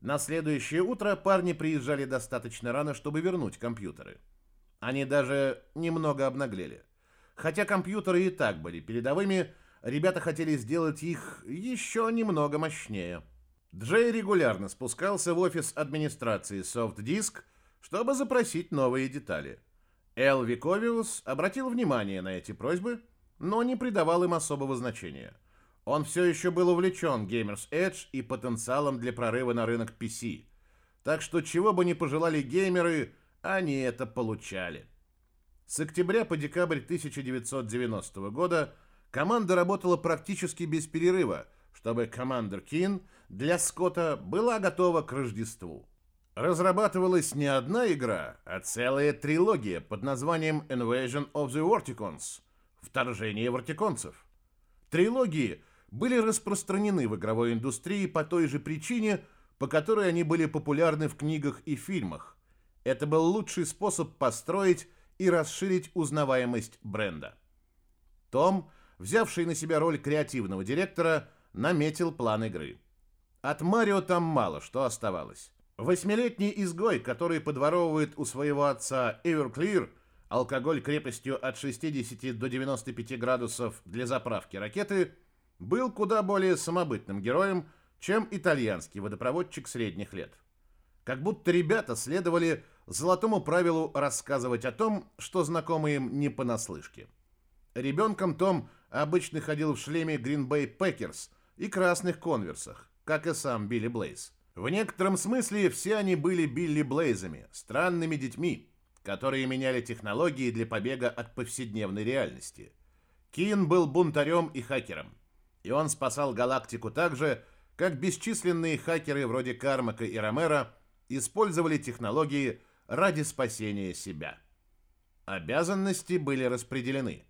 На следующее утро парни приезжали достаточно рано, чтобы вернуть компьютеры. Они даже немного обнаглели. Хотя компьютеры и так были передовыми, ребята хотели сделать их еще немного мощнее. Джей регулярно спускался в офис администрации SoftDisk, чтобы запросить новые детали. Эл Виковиус обратил внимание на эти просьбы, но не придавал им особого значения – он все еще был увлечен Gamers Edge и потенциалом для прорыва на рынок PC. Так что чего бы ни пожелали геймеры, они это получали. С октября по декабрь 1990 года команда работала практически без перерыва, чтобы Commander Keen для Скотта была готова к Рождеству. Разрабатывалась не одна игра, а целая трилогия под названием Invasion of the Vorticons – Вторжение вортиконцев. Трилогии – были распространены в игровой индустрии по той же причине, по которой они были популярны в книгах и фильмах. Это был лучший способ построить и расширить узнаваемость бренда. Том, взявший на себя роль креативного директора, наметил план игры. От Марио там мало что оставалось. Восьмилетний изгой, который подворовывает у своего отца Everclear алкоголь крепостью от 60 до 95 градусов для заправки ракеты – был куда более самобытным героем, чем итальянский водопроводчик средних лет. Как будто ребята следовали золотому правилу рассказывать о том, что знакомо им не понаслышке. Ребенком Том обычно ходил в шлеме Green Bay Packers и красных конверсах, как и сам Билли Блейз. В некотором смысле все они были Билли Блейзами, странными детьми, которые меняли технологии для побега от повседневной реальности. Кин был бунтарем и хакером, и он спасал галактику так же, как бесчисленные хакеры вроде Кармака и Ромера использовали технологии ради спасения себя. Обязанности были распределены.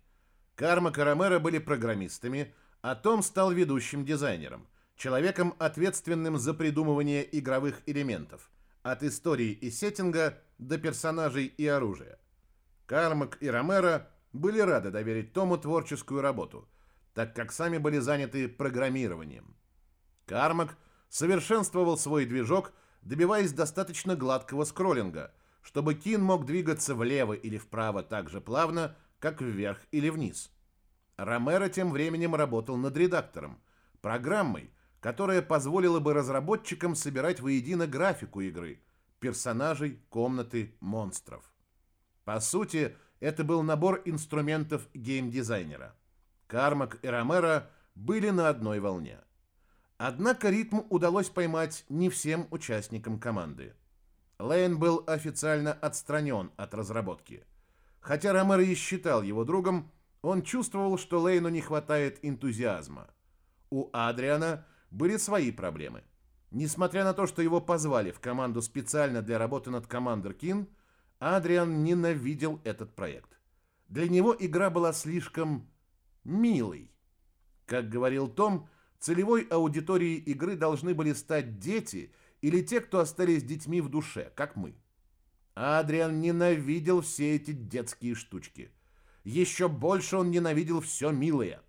Кармак и Ромеро были программистами, а Том стал ведущим дизайнером – человеком, ответственным за придумывание игровых элементов, от истории и сеттинга до персонажей и оружия. Кармак и Ромеро были рады доверить Тому творческую работу, так как сами были заняты программированием. Кармак совершенствовал свой движок, добиваясь достаточно гладкого скроллинга, чтобы Кин мог двигаться влево или вправо так же плавно, как вверх или вниз. Ромеро тем временем работал над редактором, программой, которая позволила бы разработчикам собирать воедино графику игры, персонажей, комнаты, монстров. По сути, это был набор инструментов геймдизайнера. Кармак и Ромеро были на одной волне. Однако ритм удалось поймать не всем участникам команды. Лейн был официально отстранен от разработки. Хотя Ромеро и считал его другом, он чувствовал, что Лейну не хватает энтузиазма. У Адриана были свои проблемы. Несмотря на то, что его позвали в команду специально для работы над Commander King, Адриан ненавидел этот проект. Для него игра была слишком милой. Как говорил Том, целевой аудиторией игры должны были стать дети или те, кто остались детьми в душе, как мы. Адриан ненавидел все эти детские штучки. Еще больше он ненавидел все милое.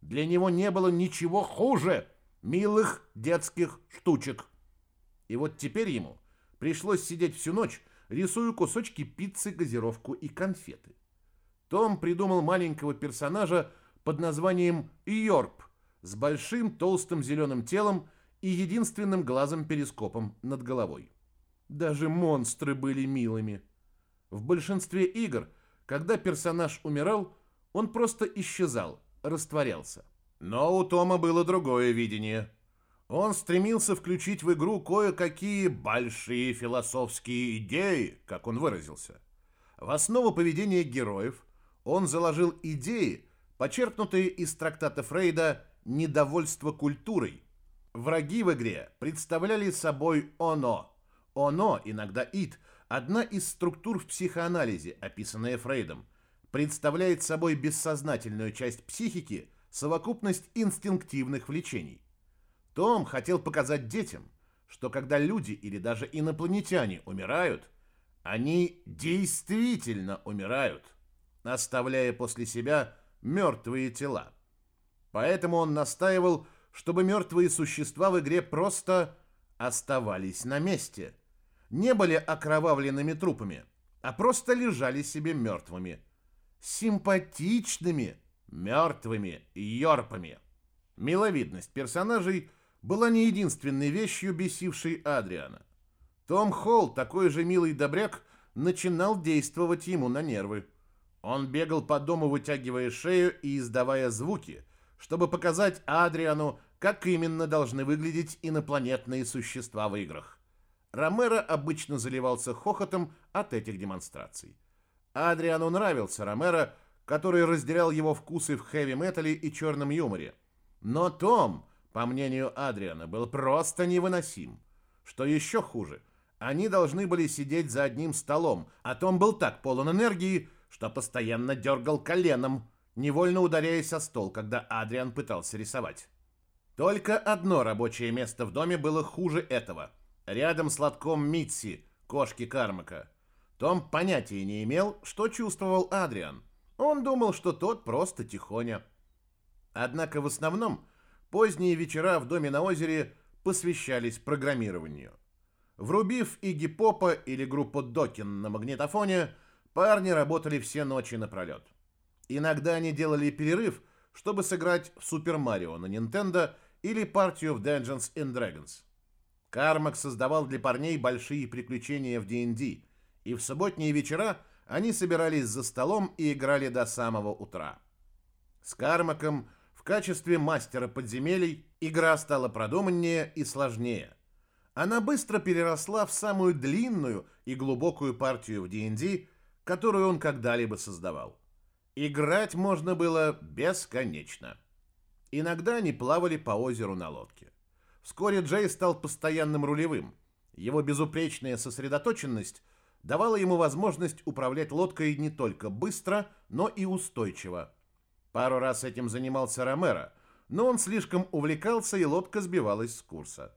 Для него не было ничего хуже – милых детских штучек. И вот теперь ему пришлось сидеть всю ночь, рисуя кусочки пиццы, газировку и конфеты. Том придумал маленького персонажа под названием Йорп с большим толстым зеленым телом и единственным глазом-перископом над головой. Даже монстры были милыми. В большинстве игр, когда персонаж умирал, он просто исчезал, растворялся. Но у Тома было другое видение. Он стремился включить в игру кое-какие большие философские идеи, как он выразился. В основу поведения героев он заложил идеи, почерпнутые из трактата Фрейда «Недовольство культурой». Враги в игре представляли собой «оно». «Оно», иногда «ид», одна из структур в психоанализе, описанная Фрейдом, представляет собой бессознательную часть психики – совокупность инстинктивных влечений. Том хотел показать детям, что когда люди или даже инопланетяне умирают, они действительно умирают, оставляя после себя мертвые тела. Поэтому он настаивал, чтобы мертвые существа в игре просто оставались на месте, не были окровавленными трупами, а просто лежали себе мертвыми, симпатичными, мертвыми йорпами. Миловидность персонажей была не единственной вещью, бесившей Адриана. Том Холл, такой же милый добряк, начинал действовать ему на нервы. Он бегал по дому, вытягивая шею и издавая звуки, чтобы показать Адриану, как именно должны выглядеть инопланетные существа в играх. Ромеро обычно заливался хохотом от этих демонстраций. Адриану нравился Ромеро, который разделял его вкусы в хэви-метале и черном юморе. Но Том, по мнению Адриана, был просто невыносим. Что еще хуже, они должны были сидеть за одним столом, а Том был так полон энергии, что постоянно дергал коленом, невольно ударяясь о стол, когда Адриан пытался рисовать. Только одно рабочее место в доме было хуже этого. Рядом с лотком Митси, кошки Кармака. Том понятия не имел, что чувствовал Адриан – он думал, что тот просто тихоня. Однако в основном поздние вечера в доме на озере посвящались программированию. Врубив Игги Попа или группу Докин на магнитофоне, парни работали все ночи напролет. Иногда они делали перерыв, чтобы сыграть в Супер Марио на Nintendo или партию в Dungeons and Dragons. Кармак создавал для парней большие приключения в D&D, и в субботние вечера они собирались за столом и играли до самого утра. С Кармаком в качестве мастера подземелий игра стала продуманнее и сложнее. Она быстро переросла в самую длинную и глубокую партию в D&D, которую он когда-либо создавал. Играть можно было бесконечно. Иногда они плавали по озеру на лодке. Вскоре Джей стал постоянным рулевым. Его безупречная сосредоточенность давала ему возможность управлять лодкой не только быстро, но и устойчиво. Пару раз этим занимался Ромеро, но он слишком увлекался, и лодка сбивалась с курса.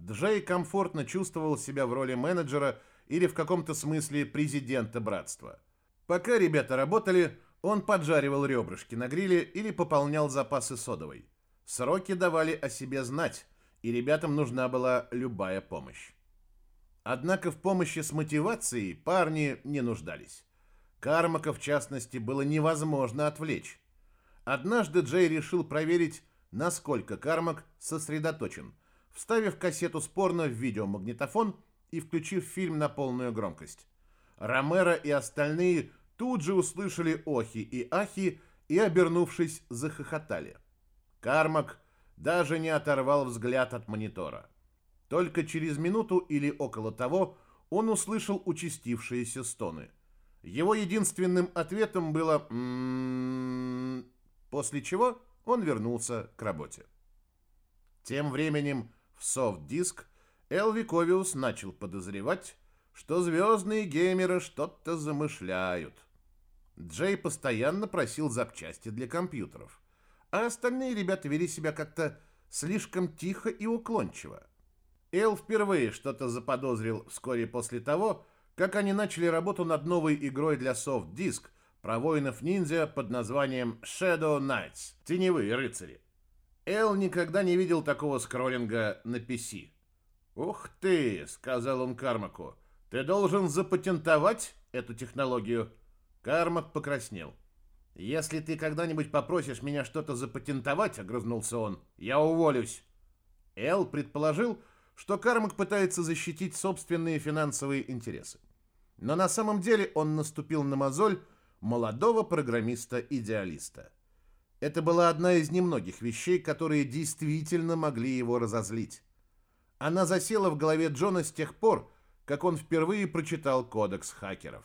Джей комфортно чувствовал себя в роли менеджера или в каком-то смысле президента братства. Пока ребята работали, он поджаривал ребрышки на гриле или пополнял запасы содовой. Сроки давали о себе знать, и ребятам нужна была любая помощь. Однако в помощи с мотивацией парни не нуждались. Кармака, в частности, было невозможно отвлечь. Однажды Джей решил проверить, насколько Кармак сосредоточен, вставив кассету спорно в видеомагнитофон и включив фильм на полную громкость. Ромеро и остальные тут же услышали охи и ахи и, обернувшись, захохотали. Кармак даже не оторвал взгляд от монитора. Только через минуту или около того он услышал участившиеся стоны. Его единственным ответом было «м-м-м», после чего он вернулся к работе. Тем временем в софт-диск Элви Ковиус начал подозревать, что звездные геймеры что-то замышляют. Джей постоянно просил запчасти для компьютеров, а остальные ребята вели себя как-то слишком тихо и уклончиво. Эл впервые что-то заподозрил вскоре после того, как они начали работу над новой игрой для Disk про воинов-ниндзя под названием Shadow Knights – Теневые рыцари. Эл никогда не видел такого скроллинга на PC. «Ух ты!» – сказал он Кармаку. «Ты должен запатентовать эту технологию». Кармак покраснел. «Если ты когда-нибудь попросишь меня что-то запатентовать», — огрызнулся он, — «я уволюсь». Эл предположил, что Кармак пытается защитить собственные финансовые интересы. Но на самом деле он наступил на мозоль молодого программиста-идеалиста. Это была одна из немногих вещей, которые действительно могли его разозлить. Она засела в голове Джона с тех пор, как он впервые прочитал кодекс хакеров.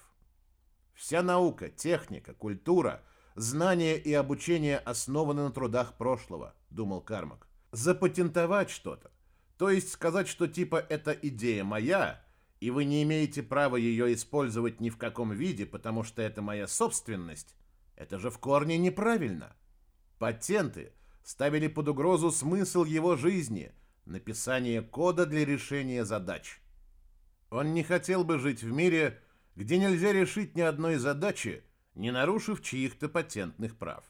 Вся наука, техника, культура, знание и обучение основаны на трудах прошлого, думал Кармак. Запатентовать что-то, то есть сказать, что типа эта идея моя, и вы не имеете права ее использовать ни в каком виде, потому что это моя собственность, это же в корне неправильно. Патенты ставили под угрозу смысл его жизни, написание кода для решения задач. Он не хотел бы жить в мире, где нельзя решить ни одной задачи, не нарушив чьих-то патентных прав.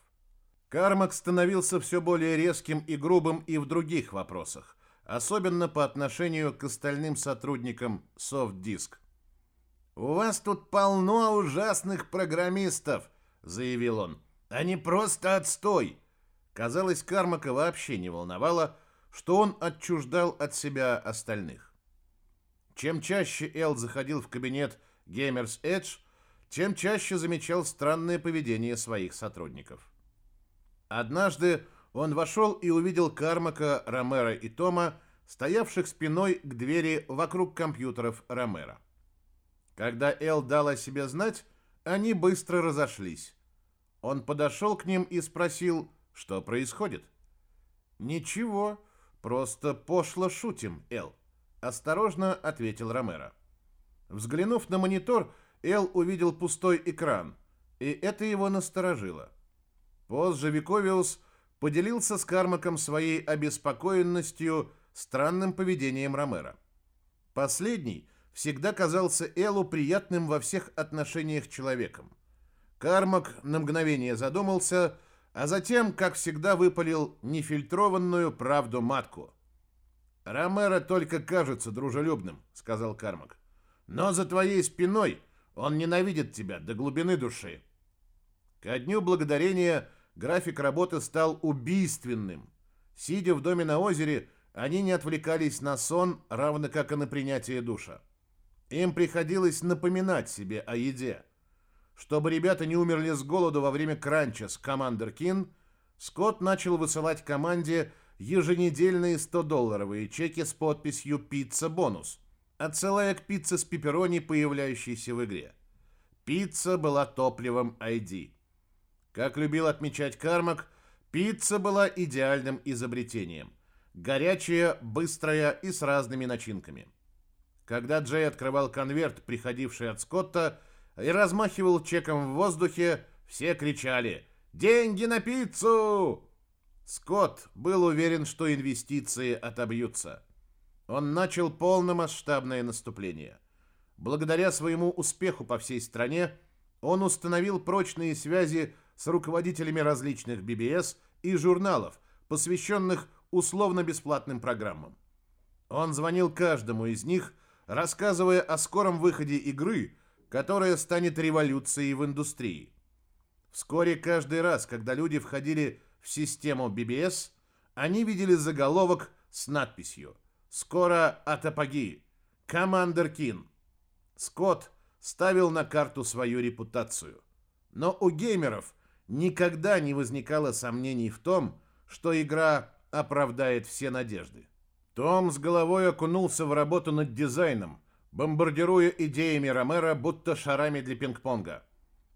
Кармак становился все более резким и грубым и в других вопросах, особенно по отношению к остальным сотрудникам SoftDisk. «У вас тут полно ужасных программистов», — заявил он. «Они просто отстой». Казалось, Кармака вообще не волновало, что он отчуждал от себя остальных. Чем чаще Эл заходил в кабинет Gamers Edge, тем чаще замечал странное поведение своих сотрудников. Однажды он вошел и увидел Кармака, Ромера и Тома, стоявших спиной к двери вокруг компьютеров Ромера. Когда Эл дал о себе знать, они быстро разошлись. Он подошел к ним и спросил, что происходит. «Ничего, просто пошло шутим, Эл», — осторожно ответил Ромеро. Взглянув на монитор, Эл увидел пустой экран, и это его насторожило. Позже Виковиус поделился с Кармаком своей обеспокоенностью странным поведением Ромера. Последний всегда казался Элу приятным во всех отношениях человеком. Кармак на мгновение задумался, а затем, как всегда, выпалил нефильтрованную правду матку. «Ромеро только кажется дружелюбным», — сказал Кармак. Но за твоей спиной он ненавидит тебя до глубины души. Ко дню благодарения график работы стал убийственным. Сидя в доме на озере, они не отвлекались на сон, равно как и на принятие душа. Им приходилось напоминать себе о еде. Чтобы ребята не умерли с голоду во время кранча с Командер Кин, Скотт начал высылать команде еженедельные 100-долларовые чеки с подписью «Пицца бонус», отсылая к пицце с пепперони, появляющейся в игре. Пицца была топливом ID. Как любил отмечать Кармак, пицца была идеальным изобретением. Горячая, быстрая и с разными начинками. Когда Джей открывал конверт, приходивший от Скотта, и размахивал чеком в воздухе, все кричали «Деньги на пиццу!». Скотт был уверен, что инвестиции отобьются. Он начал полномасштабное наступление. Благодаря своему успеху по всей стране, он установил прочные связи с руководителями различных BBS и журналов, посвященных условно-бесплатным программам. Он звонил каждому из них, рассказывая о скором выходе игры, которая станет революцией в индустрии. Вскоре каждый раз, когда люди входили в систему BBS, они видели заголовок с надписью «Скоро от апогеи. Командер Кин». Скотт ставил на карту свою репутацию. Но у геймеров никогда не возникало сомнений в том, что игра оправдает все надежды. Том с головой окунулся в работу над дизайном, бомбардируя идеями Ромеро, будто шарами для пинг-понга.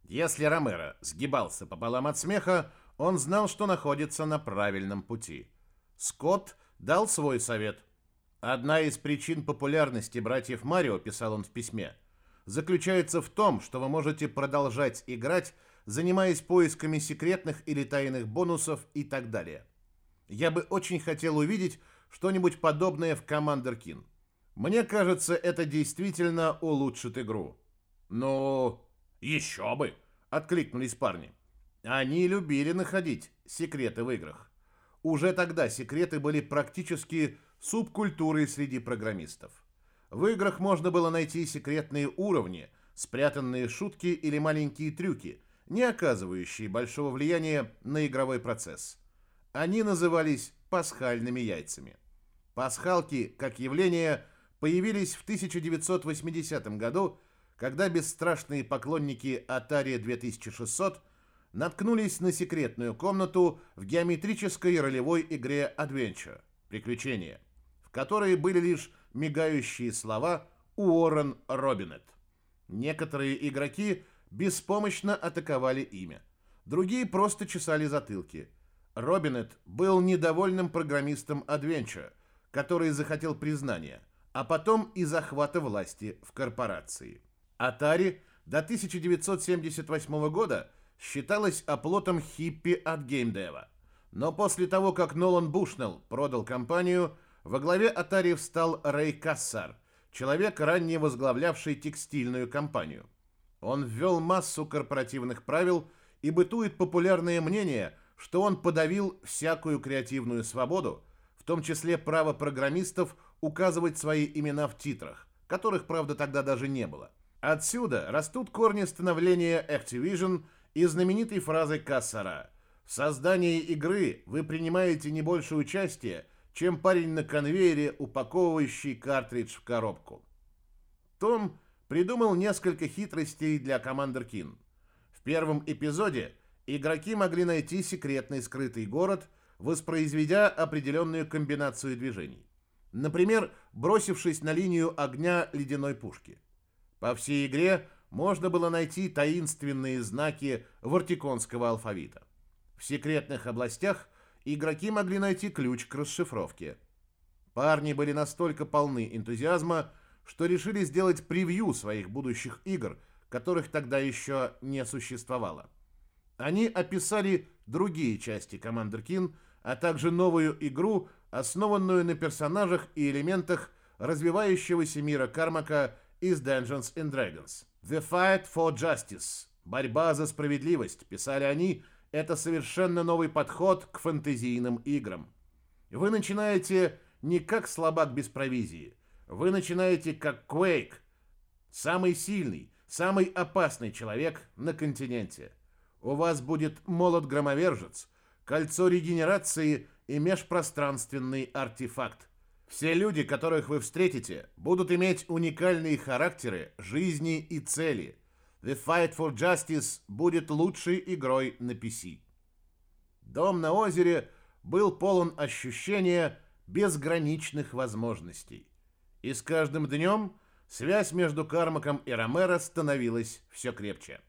Если Ромеро сгибался пополам от смеха, он знал, что находится на правильном пути. Скотт дал свой совет. Одна из причин популярности братьев Марио, писал он в письме, заключается в том, что вы можете продолжать играть, занимаясь поисками секретных или тайных бонусов и так далее. Я бы очень хотел увидеть что-нибудь подобное в Commander King. Мне кажется, это действительно улучшит игру. Ну, еще бы, откликнулись парни. Они любили находить секреты в играх. Уже тогда секреты были практически субкультурой среди программистов. В играх можно было найти секретные уровни, спрятанные шутки или маленькие трюки, не оказывающие большого влияния на игровой процесс. Они назывались пасхальными яйцами. Пасхалки, как явление, появились в 1980 году, когда бесстрашные поклонники Atari 2600 наткнулись на секретную комнату в геометрической ролевой игре Adventure «Приключения», в которой были лишь мигающие слова Уоррен Робинет. Некоторые игроки беспомощно атаковали имя, другие просто чесали затылки. Робинет был недовольным программистом Adventure, который захотел признания, а потом и захвата власти в корпорации. Atari до 1978 года считалась оплотом хиппи от геймдева. Но после того, как Нолан Бушнелл продал компанию, во главе Atari встал Рэй Кассар, человек, ранее возглавлявший текстильную компанию. Он ввел массу корпоративных правил и бытует популярное мнение, что он подавил всякую креативную свободу, том числе право программистов указывать свои имена в титрах, которых, правда, тогда даже не было. Отсюда растут корни становления Activision и знаменитой фразы Кассара «В создании игры вы принимаете не больше участия, чем парень на конвейере, упаковывающий картридж в коробку». Том придумал несколько хитростей для Commander Keen. В первом эпизоде игроки могли найти секретный скрытый город – воспроизведя определенную комбинацию движений. Например, бросившись на линию огня ледяной пушки. По всей игре можно было найти таинственные знаки вартиконского алфавита. В секретных областях игроки могли найти ключ к расшифровке. Парни были настолько полны энтузиазма, что решили сделать превью своих будущих игр, которых тогда еще не существовало. Они описали другие части Commander Keen а также новую игру, основанную на персонажах и элементах развивающегося мира Кармака из Dungeons and Dragons. The Fight for Justice. Борьба за справедливость, писали они, это совершенно новый подход к фэнтезийным играм. Вы начинаете не как слабак без провизии. Вы начинаете как Quake, самый сильный, самый опасный человек на континенте. У вас будет молот-громовержец, кольцо регенерации и межпространственный артефакт. Все люди, которых вы встретите, будут иметь уникальные характеры, жизни и цели. The Fight for Justice будет лучшей игрой на PC. Дом на озере был полон ощущения безграничных возможностей. И с каждым днем связь между Кармаком и Ромеро становилась все крепче.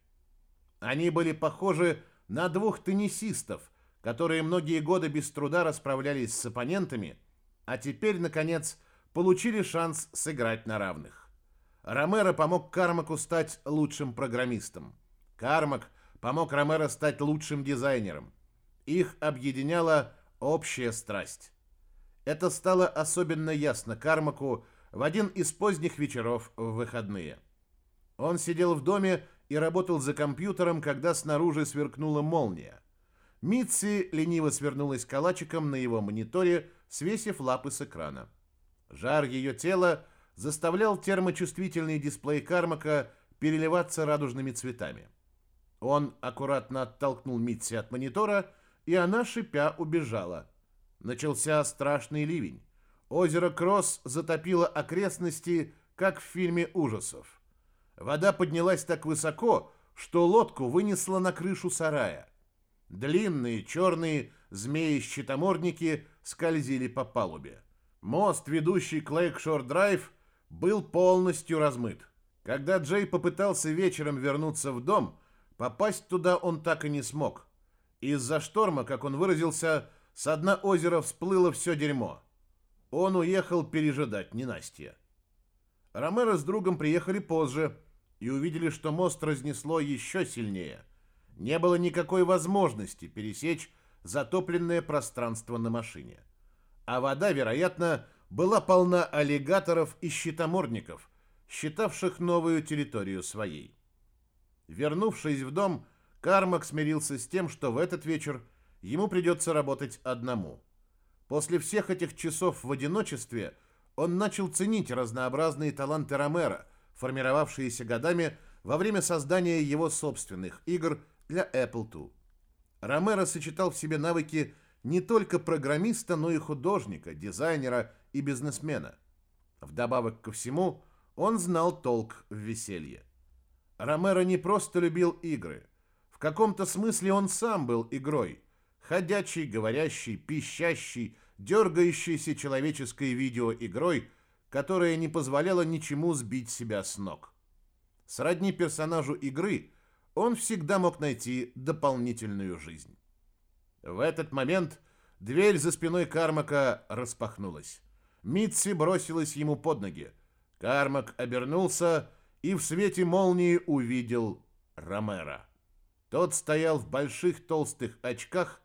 Они были похожи на двух теннисистов, которые многие годы без труда расправлялись с оппонентами, а теперь, наконец, получили шанс сыграть на равных. Ромеро помог Кармаку стать лучшим программистом. Кармак помог Ромеро стать лучшим дизайнером. Их объединяла общая страсть. Это стало особенно ясно Кармаку в один из поздних вечеров в выходные. Он сидел в доме и работал за компьютером, когда снаружи сверкнула молния. Митси лениво свернулась калачиком на его мониторе, свесив лапы с экрана. Жар ее тела заставлял термочувствительный дисплей Кармака переливаться радужными цветами. Он аккуратно оттолкнул Митси от монитора, и она, шипя, убежала. Начался страшный ливень. Озеро Кросс затопило окрестности, как в фильме ужасов. Вода поднялась так высоко, что лодку вынесло на крышу сарая. Длинные черные змеи-щитомордники скользили по палубе. Мост, ведущий к Лейкшор-драйв, был полностью размыт. Когда Джей попытался вечером вернуться в дом, попасть туда он так и не смог. Из-за шторма, как он выразился, с дна озера всплыло все дерьмо. Он уехал пережидать ненастье. Ромеро с другом приехали позже и увидели, что мост разнесло еще сильнее. Не было никакой возможности пересечь затопленное пространство на машине. А вода, вероятно, была полна аллигаторов и щитомордников, считавших новую территорию своей. Вернувшись в дом, Кармак смирился с тем, что в этот вечер ему придется работать одному. После всех этих часов в одиночестве он начал ценить разнообразные таланты Ромера, формировавшиеся годами во время создания его собственных игр для Apple II. Ромеро сочетал в себе навыки не только программиста, но и художника, дизайнера и бизнесмена. Вдобавок ко всему, он знал толк в веселье. Ромеро не просто любил игры. В каком-то смысле он сам был игрой. Ходячий, говорящий, пищащий, дергающийся человеческой видеоигрой, которая не позволяла ничему сбить себя с ног. Сродни персонажу игры, он всегда мог найти дополнительную жизнь. В этот момент дверь за спиной Кармака распахнулась. Митси бросилась ему под ноги. Кармак обернулся и в свете молнии увидел Ромера. Тот стоял в больших толстых очках,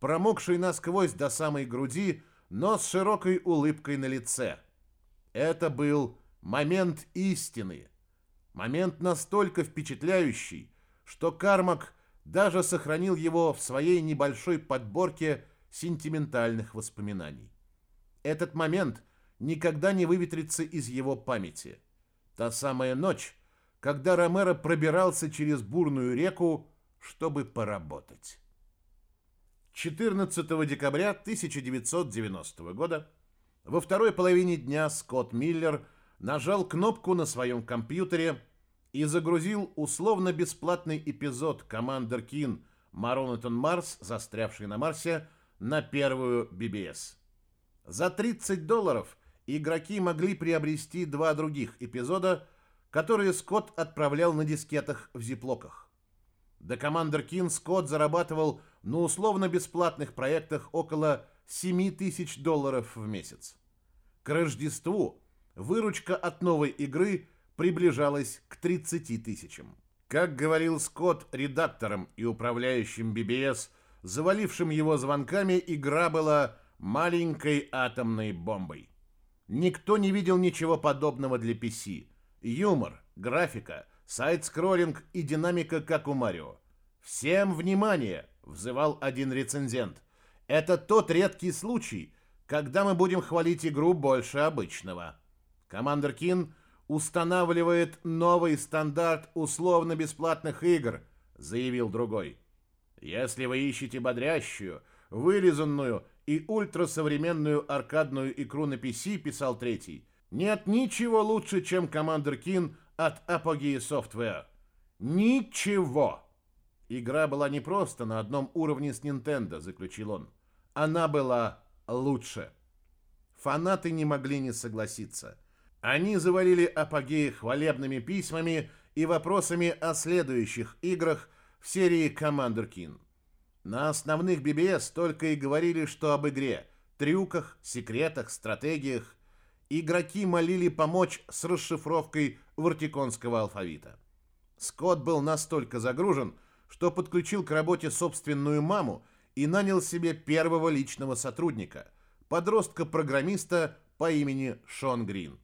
промокший насквозь до самой груди, но с широкой улыбкой на лице. Это был момент истины. Момент настолько впечатляющий, что Кармак даже сохранил его в своей небольшой подборке сентиментальных воспоминаний. Этот момент никогда не выветрится из его памяти. Та самая ночь, когда Ромеро пробирался через бурную реку, чтобы поработать. 14 декабря 1990 года во второй половине дня Скотт Миллер нажал кнопку на своем компьютере и загрузил условно-бесплатный эпизод «Командер Кин. Маронатон Марс, застрявший на Марсе», на первую BBS. За 30 долларов игроки могли приобрести два других эпизода, которые Скотт отправлял на дискетах в зиплоках. До Commander Кин Скотт зарабатывал на условно-бесплатных проектах около 7 тысяч долларов в месяц. К Рождеству выручка от новой игры приближалась к 30 тысячам. Как говорил Скотт редактором и управляющим BBS, завалившим его звонками, игра была маленькой атомной бомбой. Никто не видел ничего подобного для PC. Юмор, графика, сайт-скроллинг и динамика, как у Марио. «Всем внимание!» — взывал один рецензент. «Это тот редкий случай, когда мы будем хвалить игру больше обычного». Командер Кин устанавливает новый стандарт условно-бесплатных игр, заявил другой. Если вы ищете бодрящую, вырезанную и ультрасовременную аркадную игру на PC, писал третий, нет ничего лучше, чем Commander Keen от Apogee Software. Ничего! Игра была не просто на одном уровне с Nintendo, заключил он. Она была лучше. Фанаты не могли не согласиться. Они завалили Апогеи хвалебными письмами и вопросами о следующих играх в серии Commander Keen. На основных BBS только и говорили, что об игре, трюках, секретах, стратегиях. Игроки молили помочь с расшифровкой вартиконского алфавита. Скотт был настолько загружен, что подключил к работе собственную маму и нанял себе первого личного сотрудника, подростка-программиста по имени Шон Грин.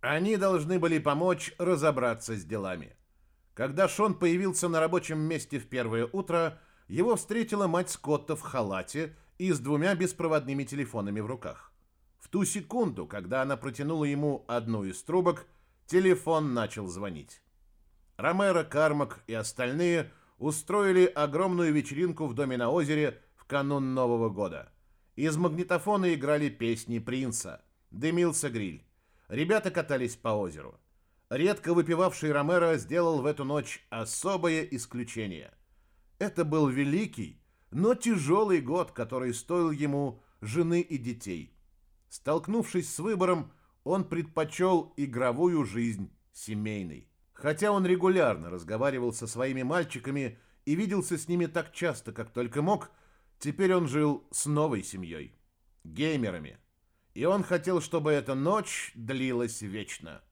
Они должны были помочь разобраться с делами. Когда Шон появился на рабочем месте в первое утро, его встретила мать Скотта в халате и с двумя беспроводными телефонами в руках. В ту секунду, когда она протянула ему одну из трубок, телефон начал звонить. Ромеро, Кармак и остальные устроили огромную вечеринку в доме на озере в канун Нового года. Из магнитофона играли песни Принца, дымился гриль. Ребята катались по озеру. Редко выпивавший Ромеро сделал в эту ночь особое исключение. Это был великий, но тяжелый год, который стоил ему жены и детей. Столкнувшись с выбором, он предпочел игровую жизнь семейной. Хотя он регулярно разговаривал со своими мальчиками и виделся с ними так часто, как только мог, теперь он жил с новой семьей, геймерами. И он хотел, чтобы эта ночь длилась вечно.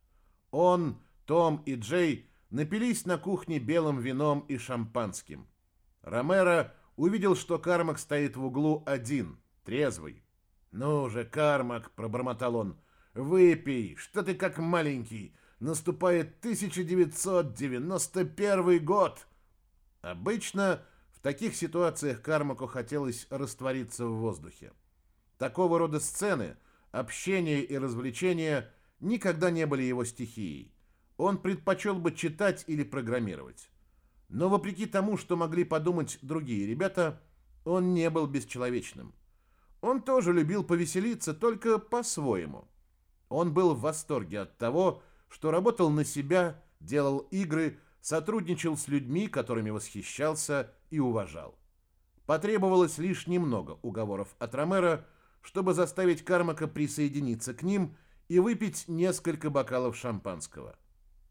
Он, Том и Джей напились на кухне белым вином и шампанским. Ромеро увидел, что Кармак стоит в углу один, трезвый. «Ну же, Кармак!» — пробормотал он. «Выпей! Что ты как маленький? Наступает 1991 год!» Обычно в таких ситуациях Кармаку хотелось раствориться в воздухе. Такого рода сцены, общение и развлечения никогда не были его стихией. Он предпочел бы читать или программировать. Но вопреки тому, что могли подумать другие ребята, он не был бесчеловечным. Он тоже любил повеселиться, только по-своему. Он был в восторге от того, что работал на себя, делал игры, сотрудничал с людьми, которыми восхищался и уважал. Потребовалось лишь немного уговоров от Ромера, чтобы заставить Кармака присоединиться к ним и выпить несколько бокалов шампанского.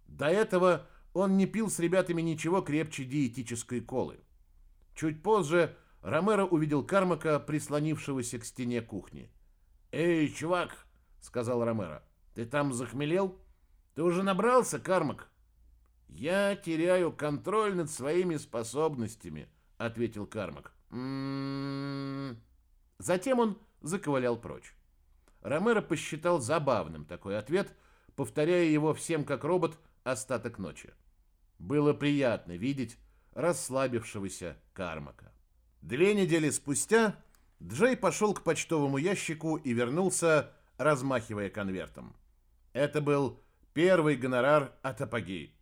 До этого он не пил с ребятами ничего крепче диетической колы. Чуть позже Ромеро увидел Кармака, прислонившегося к стене кухни. «Эй, чувак!» — сказал Ромеро. «Ты там захмелел? Ты уже набрался, Кармак?» «Я теряю контроль над своими способностями», — ответил Кармак. Затем он заковылял прочь. Ромеро посчитал забавным такой ответ, повторяя его всем как робот остаток ночи. Было приятно видеть расслабившегося Кармака. Две недели спустя Джей пошел к почтовому ящику и вернулся, размахивая конвертом. Это был первый гонорар от Апогей.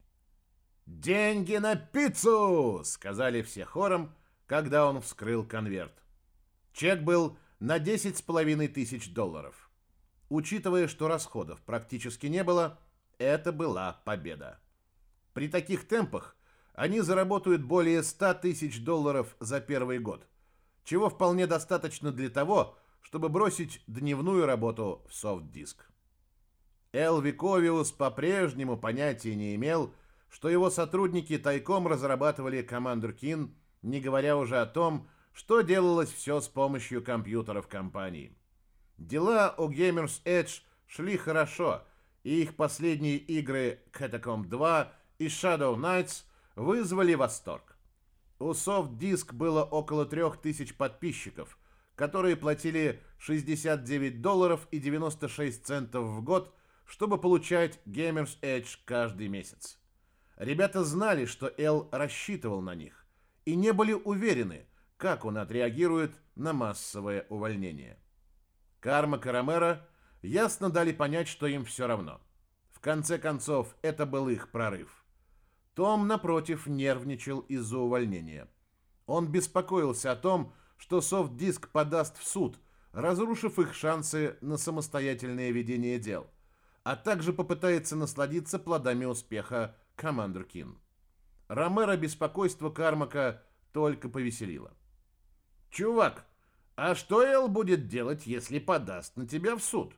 «Деньги на пиццу!» — сказали все хором, когда он вскрыл конверт. Чек был на 10,5 тысяч долларов. Учитывая, что расходов практически не было, это была победа. При таких темпах они заработают более 100 тысяч долларов за первый год, чего вполне достаточно для того, чтобы бросить дневную работу в софт-диск. Эл Виковиус по-прежнему понятия не имел, что его сотрудники тайком разрабатывали Commander Keen, не говоря уже о том, что делалось все с помощью компьютеров компании. Дела у Gamers Edge шли хорошо, и их последние игры Catacomb 2 и Shadow Knights вызвали восторг. У Soft Disk было около 3000 подписчиков, которые платили 69 долларов и 96 центов в год, чтобы получать Gamers Edge каждый месяц. Ребята знали, что Эл рассчитывал на них, и не были уверены, как он отреагирует на массовое увольнение. Карма Карамера ясно дали понять, что им все равно. В конце концов, это был их прорыв. Том, напротив, нервничал из-за увольнения. Он беспокоился о том, что софт-диск подаст в суд, разрушив их шансы на самостоятельное ведение дел, а также попытается насладиться плодами успеха Командер Кин. Ромеро беспокойство Кармака только повеселило. «Чувак, а что Эл будет делать, если подаст на тебя в суд?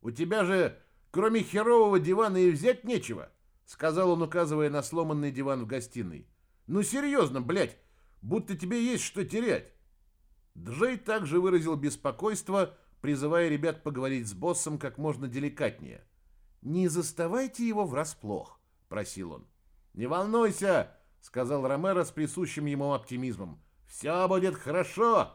У тебя же, кроме херового дивана, и взять нечего», сказал он, указывая на сломанный диван в гостиной. «Ну серьезно, блядь, будто тебе есть что терять». Джей также выразил беспокойство, призывая ребят поговорить с боссом как можно деликатнее. «Не заставайте его врасплох», — просил он. «Не волнуйся», — сказал Ромеро с присущим ему оптимизмом. «Все будет хорошо».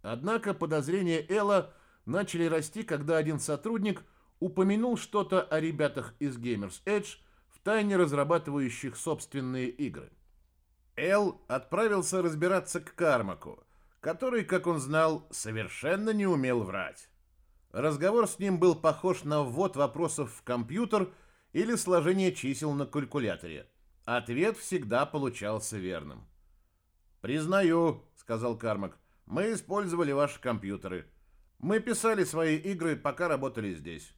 Однако подозрения Элла начали расти, когда один сотрудник упомянул что-то о ребятах из Gamers Edge, втайне разрабатывающих собственные игры. Эл отправился разбираться к Кармаку, который, как он знал, совершенно не умел врать. Разговор с ним был похож на ввод вопросов в компьютер или сложение чисел на калькуляторе. Ответ всегда получался верным. «Признаю», — сказал Кармак, — «мы использовали ваши компьютеры. Мы писали свои игры, пока работали здесь».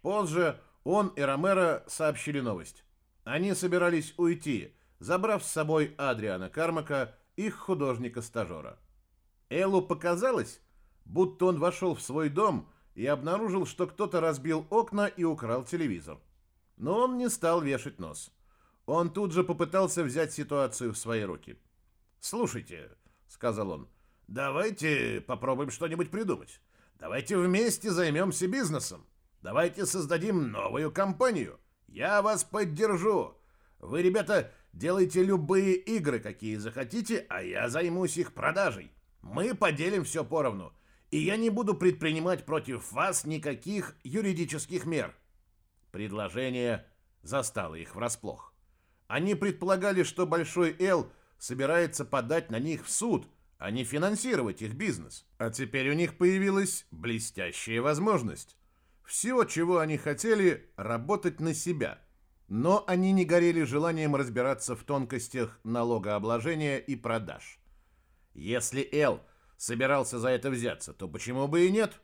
Позже он и Ромеро сообщили новость. Они собирались уйти, забрав с собой Адриана Кармака, их художника-стажера. Эллу показалось, будто он вошел в свой дом и обнаружил, что кто-то разбил окна и украл телевизор. Но он не стал вешать нос. Он тут же попытался взять ситуацию в свои руки. «Слушайте», — сказал он, — «давайте попробуем что-нибудь придумать. Давайте вместе займемся бизнесом. Давайте создадим новую компанию. Я вас поддержу. Вы, ребята, делайте любые игры, какие захотите, а я займусь их продажей. Мы поделим все поровну, и я не буду предпринимать против вас никаких юридических мер. Предложение застало их врасплох. Они предполагали, что Большой Л собирается подать на них в суд, а не финансировать их бизнес. А теперь у них появилась блестящая возможность. Все, чего они хотели, работать на себя. Но они не горели желанием разбираться в тонкостях налогообложения и продаж. Если Эл собирался за это взяться, то почему бы и нет?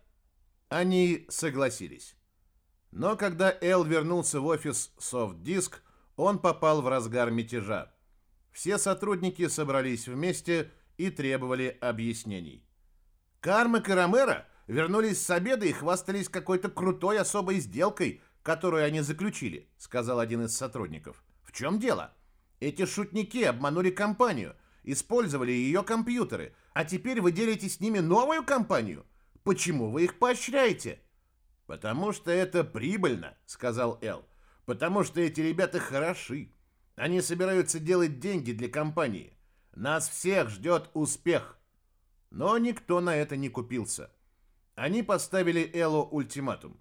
Они согласились. Но когда Эл вернулся в офис SoftDisk, он попал в разгар мятежа. Все сотрудники собрались вместе и требовали объяснений. Кармак и вернулись с обеда и хвастались какой-то крутой особой сделкой, которую они заключили, сказал один из сотрудников. В чем дело? Эти шутники обманули компанию, использовали ее компьютеры, а теперь вы делите с ними новую компанию. Почему вы их поощряете? Потому что это прибыльно, сказал Эл. Потому что эти ребята хороши. Они собираются делать деньги для компании. Нас всех ждет успех. Но никто на это не купился. Они поставили Эллу ультиматум.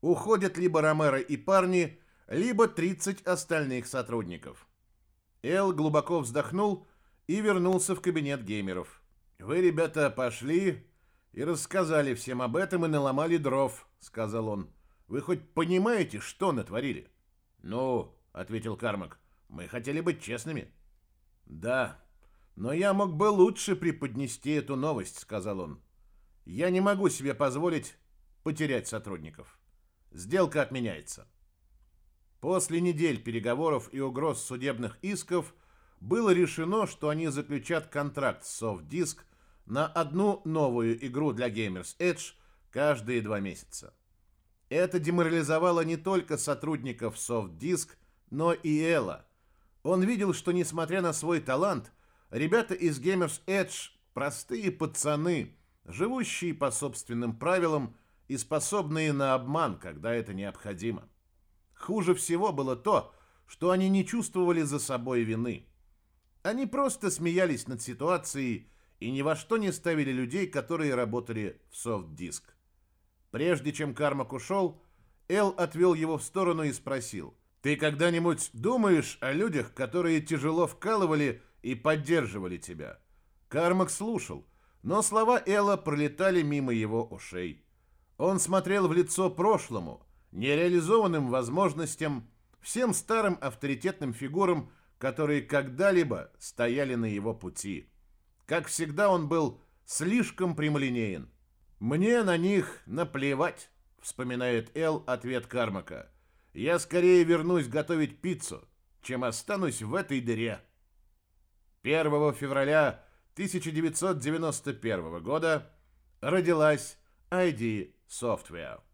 Уходят либо Ромеро и парни, либо 30 остальных сотрудников. Эл глубоко вздохнул и вернулся в кабинет геймеров. «Вы, ребята, пошли и рассказали всем об этом и наломали дров», — сказал он. «Вы хоть понимаете, что натворили?» «Ну», — ответил Кармак, — «мы хотели быть честными». «Да, но я мог бы лучше преподнести эту новость», — сказал он. «Я не могу себе позволить потерять сотрудников. Сделка отменяется». После недель переговоров и угроз судебных исков — было решено, что они заключат контракт с SoftDisk на одну новую игру для Gamers Edge каждые два месяца. Это деморализовало не только сотрудников SoftDisk, но и Элла. Он видел, что несмотря на свой талант, ребята из Gamers Edge простые пацаны, живущие по собственным правилам и способные на обман, когда это необходимо. Хуже всего было то, что они не чувствовали за собой вины. Они просто смеялись над ситуацией и ни во что не ставили людей, которые работали в софт-диск. Прежде чем Кармак ушел, Эл отвел его в сторону и спросил, «Ты когда-нибудь думаешь о людях, которые тяжело вкалывали и поддерживали тебя?» Кармак слушал, но слова Элла пролетали мимо его ушей. Он смотрел в лицо прошлому, нереализованным возможностям, всем старым авторитетным фигурам, которые когда-либо стояли на его пути. Как всегда, он был слишком прямолинеен. «Мне на них наплевать», — вспоминает Эл ответ Кармака. «Я скорее вернусь готовить пиццу, чем останусь в этой дыре». 1 февраля 1991 года родилась ID Software.